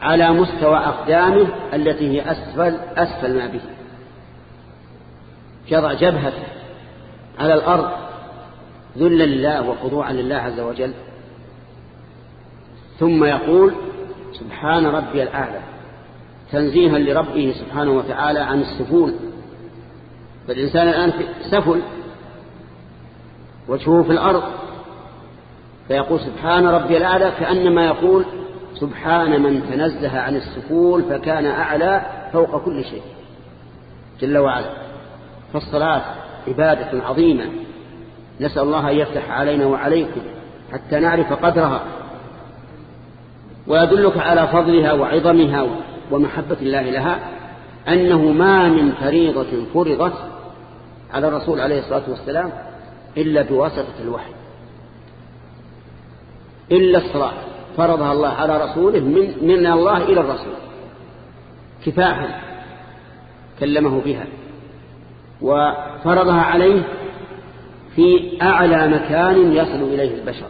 على مستوى أقدامه التي هي أسفل, أسفل ما به. يضع جبهته على الأرض ذلا لله وخضوعا لله عز وجل. ثم يقول سبحان ربي الأعلى. تنزيها لربه سبحانه وتعالى عن السفول. فالإنسان الآن سفل وجهه في الأرض. فيقول سبحان ربي الأعلى كأنما يقول سبحان من تنزه عن السفول فكان أعلى فوق كل شيء. جل وعلا. فالصلاة عبادة عظيمة. نسأل الله أن يفتح علينا وعليكم حتى نعرف قدرها ويدلك على فضلها وعظمها ومحبة الله لها أنه ما من فريضة فرضت على الرسول عليه الصلاة والسلام إلا بواسطة الوحي إلا الصلاة فرضها الله على رسوله من, من الله إلى الرسول كفاحا كلمه بها وفرضها عليه في أعلى مكان يصل إليه البشر.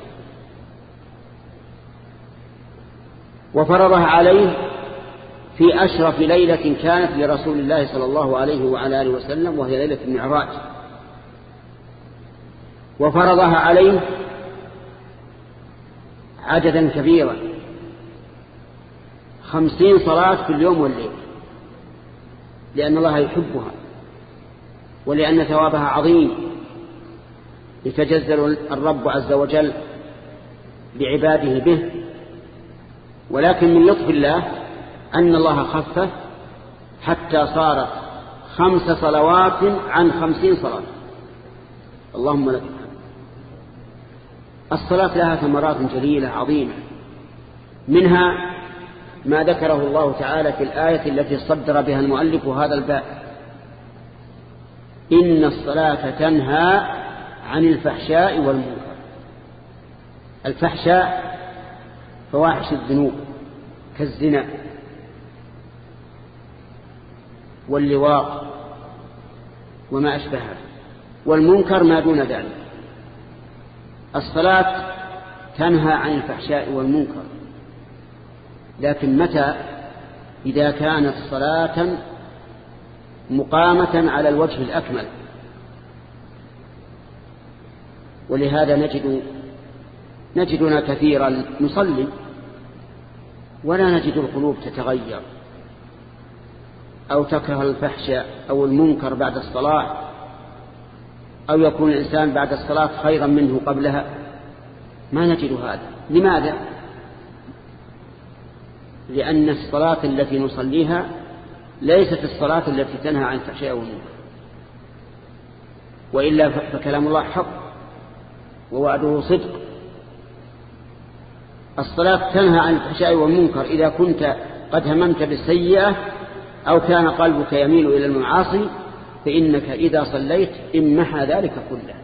وفرضها عليه في أشرف ليلة كانت لرسول الله صلى الله عليه وعلى آله وسلم وهي ليلة المعراج. وفرضها عليه عددا كبيرا خمسين صلاة في اليوم والليل لأن الله يحبها ولأن ثوابها عظيم. يتجزل الرب عز وجل لعباده به. ولكن من لطف الله أن الله خفف حتى صارت خمس صلوات عن خمسين صلاة. اللهم لك الصلاة لها ثمرات جليلة عظيمة. منها ما ذكره الله تعالى في الآية التي صدر بها المؤلف هذا الباب. إن الصلاة تنهى عن الفحشاء والمنكر. الفحشاء فواحش الذنوب كالزنا واللواط وما أشبهه والمنكر ما دون ذلك. الصلاة تنهى عن الفحشاء والمنكر لكن متى؟ إذا كانت صلاة مقامة على الوجه الأكمل. ولهذا نجد نجدنا كثيرا نصلي ولا نجد القلوب تتغير أو تكره الفحش أو المنكر بعد الصلاة أو يكون الإنسان بعد الصلاة خيرا منه قبلها. ما نجد هذا. لماذا؟ لأن الصلاة التي نصليها ليست الصلاة التي تنهى عن الفحشاء والمنكر وإلا فكلام الله حق. ووعده صدق الصلاة تنهى عن الفحشاء والمنكر. إذا كنت قد هممت بالسيئة أو كان قلبك يميل إلى المعاصي فإنك إذا صليت امحى ذلك كله.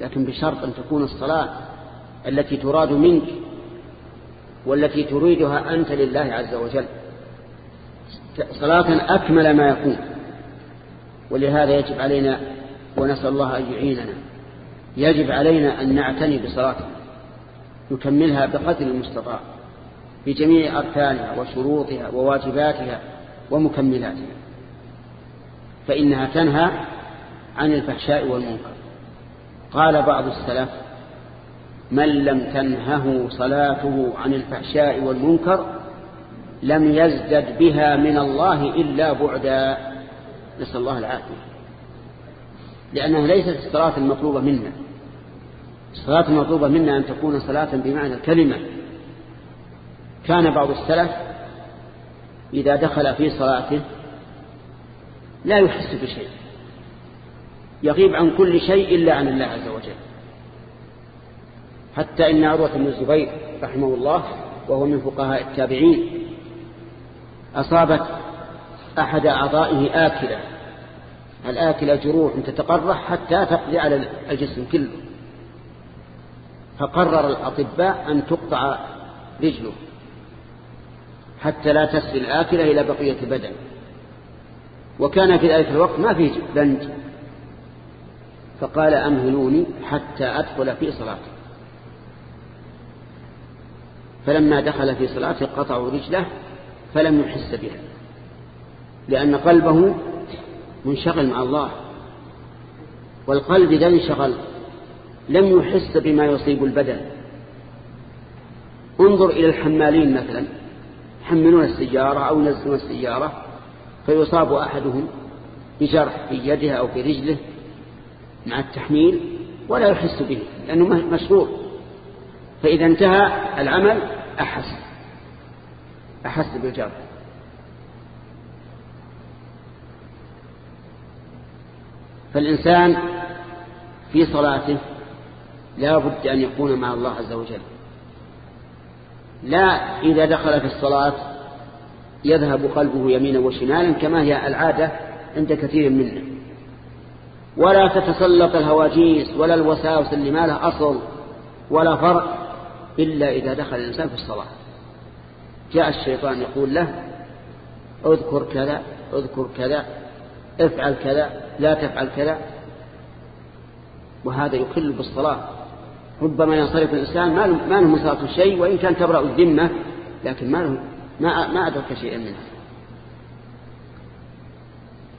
لكن بشرط أن تكون الصلاة التي تراد منك والتي تريدها أنت لله عز وجل صلاة أكمل ما يكون. ولهذا يجب علينا ونسأل الله أن يعيننا. يجب علينا أن نعتني بصلاتنا نكملها بقدر المستطاع بجميع أركانها وشروطها وواجباتها ومكملاتها فإنها تنهى عن الفحشاء والمنكر. قال بعض السلف من لم تنهه صلاته عن الفحشاء والمنكر لم يزدد بها من الله إلا بعدا. نسأل الله العافية. لأنها ليست الصلاة المطلوبة منا. الصلاة المطلوبة منا أن تكون صلاة بمعنى الكلمة. كان بعض السلف إذا دخل في صلاته لا يحس بشيء. يغيب عن كل شيء إلا عن الله عز وجل. حتى إن عروة بن الزبير رحمه الله وهو من فقهاء التابعين أصابت أحد أعضائه آكلة. الآكلة جروح تتقرح حتى تقضي على الجسم كله. فقرر الأطباء أن تقطع رجله حتى لا تسري الآكلة إلى بقية البدن. وكان في ذلك الوقت ما فيه بنج فقال أمهلوني حتى أدخل في صلاته. فلما دخل في صلاته قطعوا رجله فلم يحس بها لأن قلبه منشغل مع الله والقلب إذا انشغل لم يحس بما يصيب البدن. انظر إلى الحمالين مثلا يحملون السيارة أو ينزلون السيارة فيصاب أحدهم بجرح في يده أو في رجله مع التحميل ولا يحس به لأنه مشغول. فإذا انتهى العمل أحس أحس بالجرح. فالإنسان في صلاته لا بد أن يكون مع الله عز وجل. لا إذا دخل في الصلاة يذهب قلبه يمينا وشمالا كما هي العادة عند كثير منا ولا تتسلط الهواجيس ولا الوساوس اللي ما لها أصل ولا فرع إلا إذا دخل الإنسان في الصلاة. جاء الشيطان يقول له اذكر كذا اذكر كذا افعل كذا لا تفعل كذا. وهذا يخل بالصلاة. ربما ينصرف الإنسان ما له مصرف شيء وإن كان تبرأ الذمة لكن ما له ما ما أدرك شيئا منه.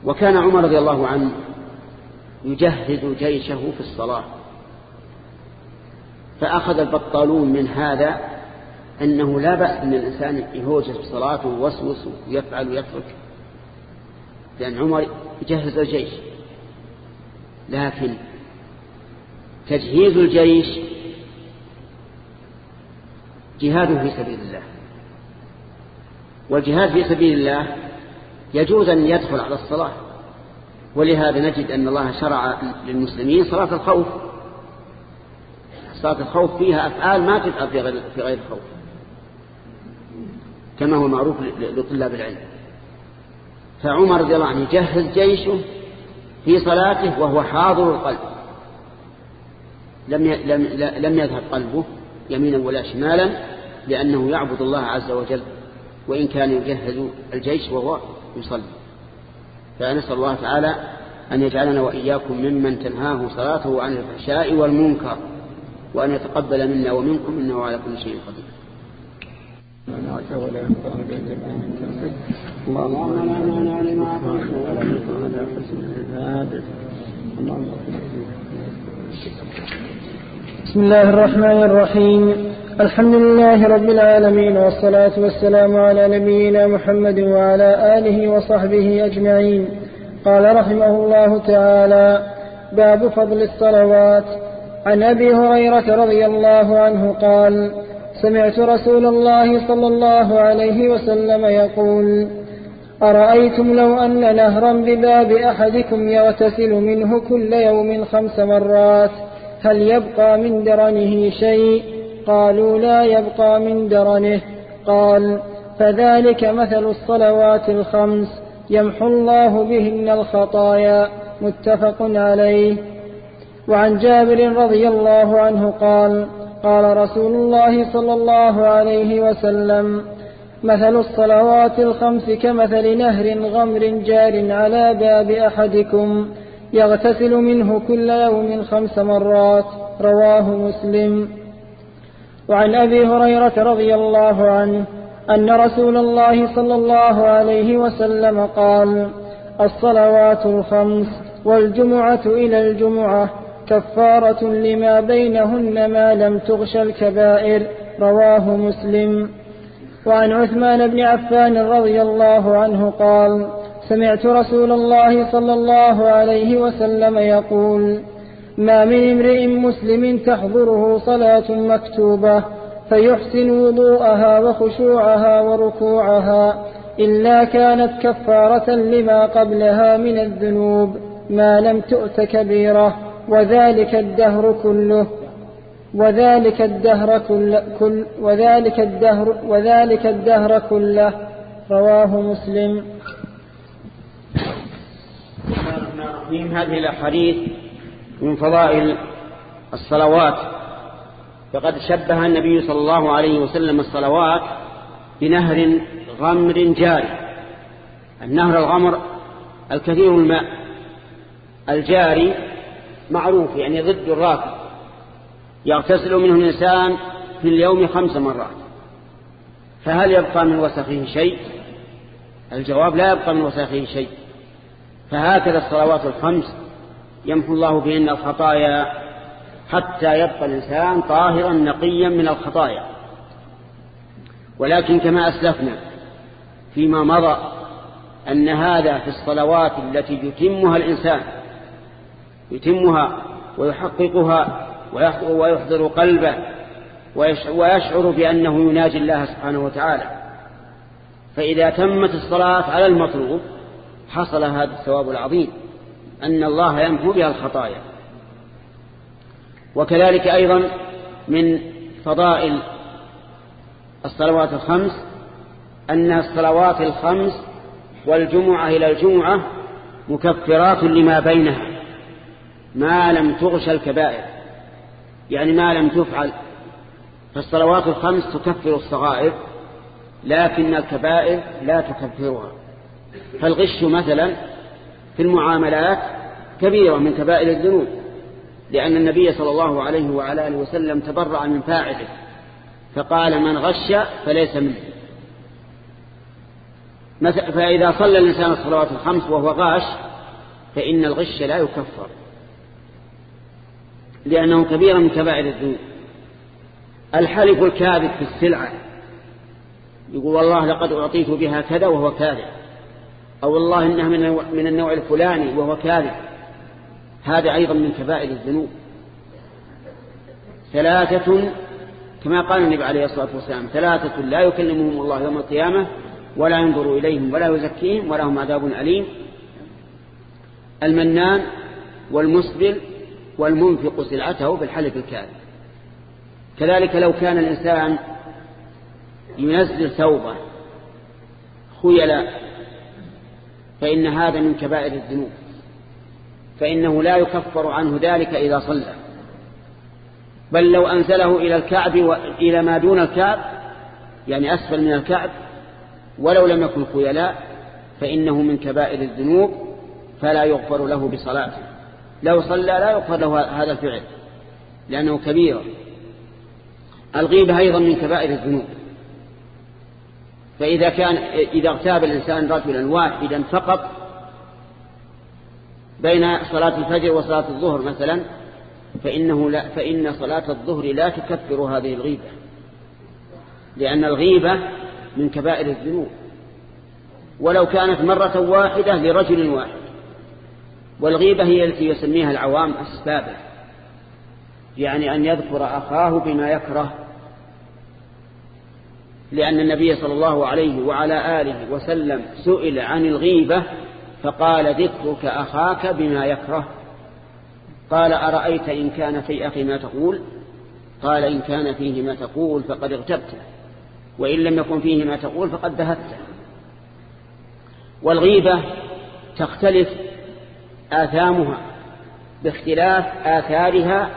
وكان عمر رضي الله عنه يجهز جيشه في الصلاة. فأخذ البطالون من هذا أنه لا بأس أن الإنسان يهوجس في صلاته ويوسوس ويفعل ويترك. لأن عمر يجهز الجيش. لكن تجهيز الجيش جهاد في سبيل الله. والجهاد في سبيل الله يجوز أن يدخل على الصلاة. ولهذا نجد أن الله شرع للمسلمين صلاة الخوف. صلاة الخوف فيها أفعال ما تفعل في غير الخوف. كما هو معروف لطلاب العلم. فعمر رضي الله عنه يجهز جيشه في صلاته وهو حاضر القلب. لم لم لم يذهب قلبه يمينا ولا شمالا لأنه يعبد الله عز وجل وإن كان يجهز الجيش وهو يصلي. فنسأل الله تعالى أن يجعلنا وإياكم ممن تنهاه صلاته عن الفحشاء والمنكر وأن يتقبل منا ومنكم إنه على كل شيء قدير. بسم الله الرحمن الرحيم. الحمد لله رب العالمين والصلاة والسلام على نبينا محمد وعلى آله وصحبه أجمعين. قال رحمه الله تعالى باب فضل الصلوات. عن أبي هريرة رضي الله عنه قال سمعت رسول الله صلى الله عليه وسلم يقول أرأيتم لو أن نهرا بباب أحدكم يغتسل منه كل يوم خمس مرات هل يبقى من درنه شيء؟ قالوا لا يبقى من درنه. قال فذلك مثل الصلوات الخمس يمحو الله بهن الخطايا. متفق عليه. وعن جابر رضي الله عنه قال قال رسول الله صلى الله عليه وسلم مثل الصلوات الخمس كمثل نهر غمر جار على باب أحدكم يغتسل منه كل يوم خمس مرات رواه مسلم. وعن أبي هريرة رضي الله عنه أن رسول الله صلى الله عليه وسلم قال الصلوات الخمس والجمعة إلى الجمعة كفارة لما بينهن ما لم تغش الكبائر رواه مسلم. وعن عثمان بن عفان رضي الله عنه قال سمعت رسول الله صلى الله عليه وسلم يقول ما من امرئ مسلم تحضره صلاة مكتوبة فيحسن وضوءها وخشوعها وركوعها إلا كانت كفارة لما قبلها من الذنوب ما لم تؤت كبيرة. وذلك الدهر كله وذلك الدهر كل, كل وذلك الدهر وذلك الدهر كله. رواه مسلم. هذه الأحاديث من فضائل الصلوات. فقد شبه النبي صلى الله عليه وسلم الصلوات بنهر غمر جاري. النهر الغمر الكثير الماء الجاري معروف يعني ضد الراكب يغتسل منه الإنسان في اليوم خمس مرات. فهل يبقى من وسخه شيء؟ الجواب لا يبقى من وسخه شيء. فهكذا الصلوات الخمس. يمحو الله بهن الخطايا حتى يبقى الإنسان طاهرا نقيا من الخطايا. ولكن كما أسلفنا فيما مضى أن هذا في الصلوات التي يتمها الإنسان يتمها ويحققها ويحضر قلبه ويشعر بأنه يناجي الله سبحانه وتعالى. فإذا تمت الصلاة على المطلوب حصل هذا الثواب العظيم أن الله يمحو بها الخطايا. وكذلك أيضا من فضائل الصلوات الخمس أن الصلوات الخمس والجمعة إلى الجمعة مكفرات لما بينها. ما لم تغش الكبائر يعني ما لم تفعل. فالصلوات الخمس تكفر الصغائر لكن الكبائر لا تكفرها. فالغش مثلا في المعاملات كبيرة من كبائر الذنوب لأن النبي صلى الله عليه وعلى آله وسلم تبرأ من فاعله فقال من غش فليس منه. فإذا صلى الإنسان الصلوات الخمس وهو غاش فإن الغش لا يكفر. لأنه كبير من كبائر الذنوب. الحلف الكاذب في السلعة. يقول والله لقد أعطيت بها كذا وهو كاذب. أو والله إنها من النوع الفلاني وهو كاذب. هذا أيضا من كبائر الذنوب. ثلاثة كما قال النبي عليه الصلاة والسلام ثلاثة لا يكلمهم الله يوم القيامة ولا ينظر إليهم ولا يزكيهم ولهم عذاب أليم. المنان والمسبل والمنفق سلعته بالحلف الكاذب. كذلك لو كان الإنسان ينزل ثوبه خيلا فإن هذا من كبائر الذنوب. فإنه لا يكفر عنه ذلك إذا صلى. بل لو أنزله إلى الكعب وإلى ما دون الكعب يعني أسفل من الكعب ولو لم يكن خيلاء فإنه من كبائر الذنوب فلا يغفر له بصلاته. لو صلى لا يغفر له هذا الفعل لأنه كبير. الغيبة أيضا من كبائر الذنوب. فإذا كان إذا اغتاب الإنسان رجلا واحدا فقط بين صلاة الفجر وصلاة الظهر مثلا فإنه لا فإن صلاة الظهر لا تكفر هذه الغيبة. لأن الغيبة من كبائر الذنوب. ولو كانت مرة واحدة لرجل واحد. والغيبة هي التي يسميها العوام أسبابه يعني أن يذكر أخاه بما يكره لأن النبي صلى الله عليه وعلى آله وسلم سئل عن الغيبة فقال ذكرك أخاك بما يكره. قال أرأيت إن كان في أخي ما تقول؟ قال إن كان فيه ما تقول فقد اغتبته وإن لم يكن فيه ما تقول فقد ذهبته والغيبة تختلف آثامها باختلاف آثارها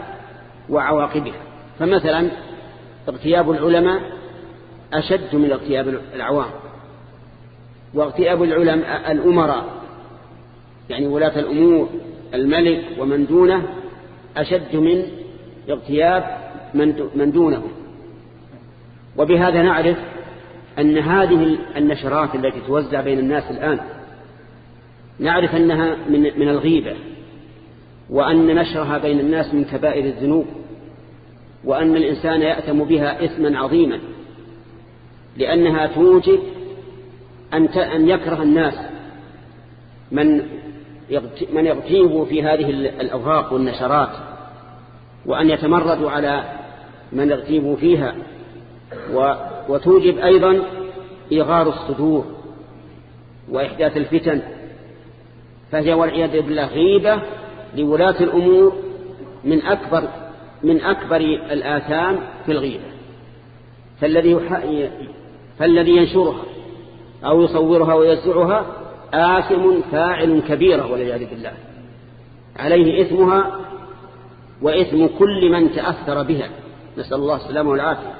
وعواقبها. فمثلا اغتياب العلماء أشد من اغتياب العوام. واغتياب العلماء الأمراء يعني ولاة الأمور الملك ومن دونه أشد من اغتياب من دونه. وبهذا نعرف أن هذه النشرات التي توزع بين الناس الآن نعرف أنها من, من الغيبة وأن نشرها بين الناس من كبائر الذنوب وأن الإنسان يأتم بها إثما عظيما لأنها توجب أن يكره الناس من من يغتيب في هذه الأوراق والنشرات وأن يتمردوا على من يغتيب فيها وتوجب أيضا إغار الصدور وإحداث الفتن فهي والعياذ بالله غيبة لولاة الأمور من أكبر من أكبر الآثام في الغيبة. فالذي فالذي ينشرها أو يصورها ويزعها آثم فاعل كبيرة والعياذ بالله. عليه إثمها وإثم كل من تأثر بها. نسأل الله السلامة والعافية.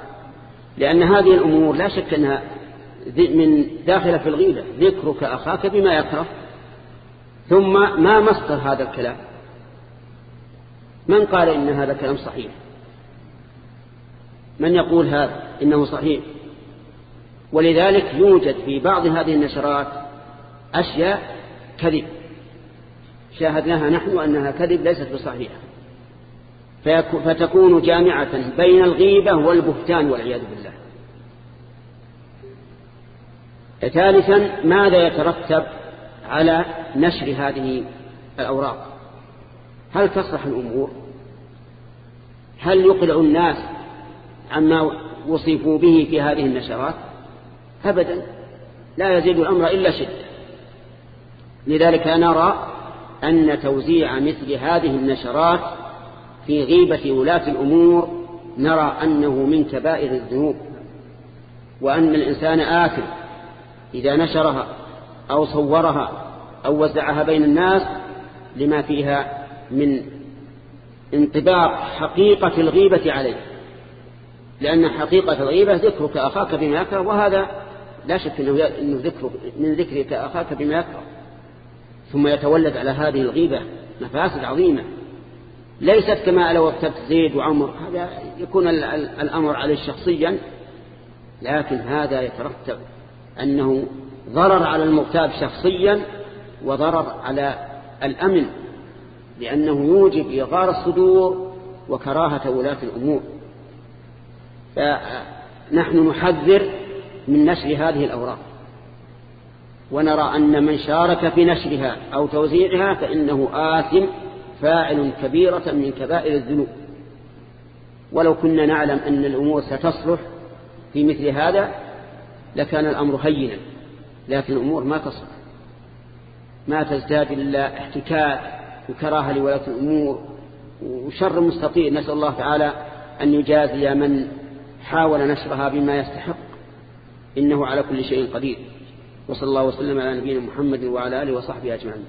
لأن هذه الأمور لا شك أنها من داخلة في الغيبة. ذكرك أخاك بما يكره. ثم ما مصدر هذا الكلام؟ من قال إن هذا كلام صحيح؟ من يقول هذا إنه صحيح؟ ولذلك يوجد في بعض هذه النشرات أشياء كذب. شاهدناها نحن أنها كذب ليست بصحيحة. فتكون جامعة بين الغيبة والبهتان والعياذ بالله. ثالثا ماذا يترتب؟ على نشر هذه الأوراق. هل تصلح الأمور؟ هل يقلع الناس عما وصفوا به في هذه النشرات؟ أبدا. لا يزيد الأمر إلا شدة. لذلك نرى أن توزيع مثل هذه النشرات في غيبة ولاة الأمور نرى أنه من كبائر الذنوب وأن الإنسان آثم إذا نشرها. أو صورها أو وزعها بين الناس لما فيها من انطباق حقيقة الغيبة عليه لأن حقيقة الغيبة ذكرك أخاك بما يكره وهذا لا شك أنه ذكر من ذكرك أخاك بما يكره. ثم يتولد على هذه الغيبة مفاسد عظيمة. ليست كما لو اغتبت زيد وعمر هذا يكون الأمر عليه شخصيا لكن هذا يترتب أنه ضرر على المغتاب شخصيا وضرر على الأمن لأنه يوجب إغار الصدور وكراهة ولاة الأمور. فنحن نحذر من نشر هذه الأوراق. ونرى أن من شارك في نشرها أو توزيعها فإنه آثم فاعل كبيرة من كبائر الذنوب. ولو كنا نعلم أن الأمور ستصلح في مثل هذا لكان الأمر هينا. لكن الأمور ما تصلح ما تزداد إلا احتكاك وكراهة لولاة الأمور وشر مستطير نسأل الله تعالى أن يجازي من حاول نشرها بما يستحق. إنه على كل شيء قدير. وصلى الله وسلم على نبينا محمد وعلى آله وصحبه أجمعين.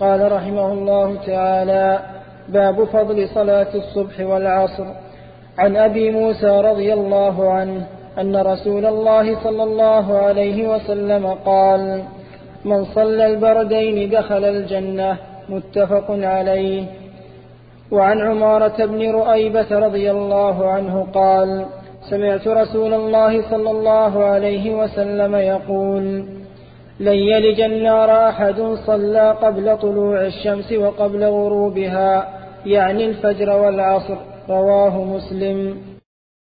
قال رحمه الله تعالى باب فضل صلاة الصبح والعصر. عن أبي موسى رضي الله عنه أن رسول الله صلى الله عليه وسلم قال من صلى البردين دخل الجنة متفق عليه. وعن عمارة بن رؤيبة رضي الله عنه قال سمعت رسول الله صلى الله عليه وسلم يقول لن يلج النار أحد صلى قبل طلوع الشمس وقبل غروبها يعني الفجر والعصر رواه مسلم.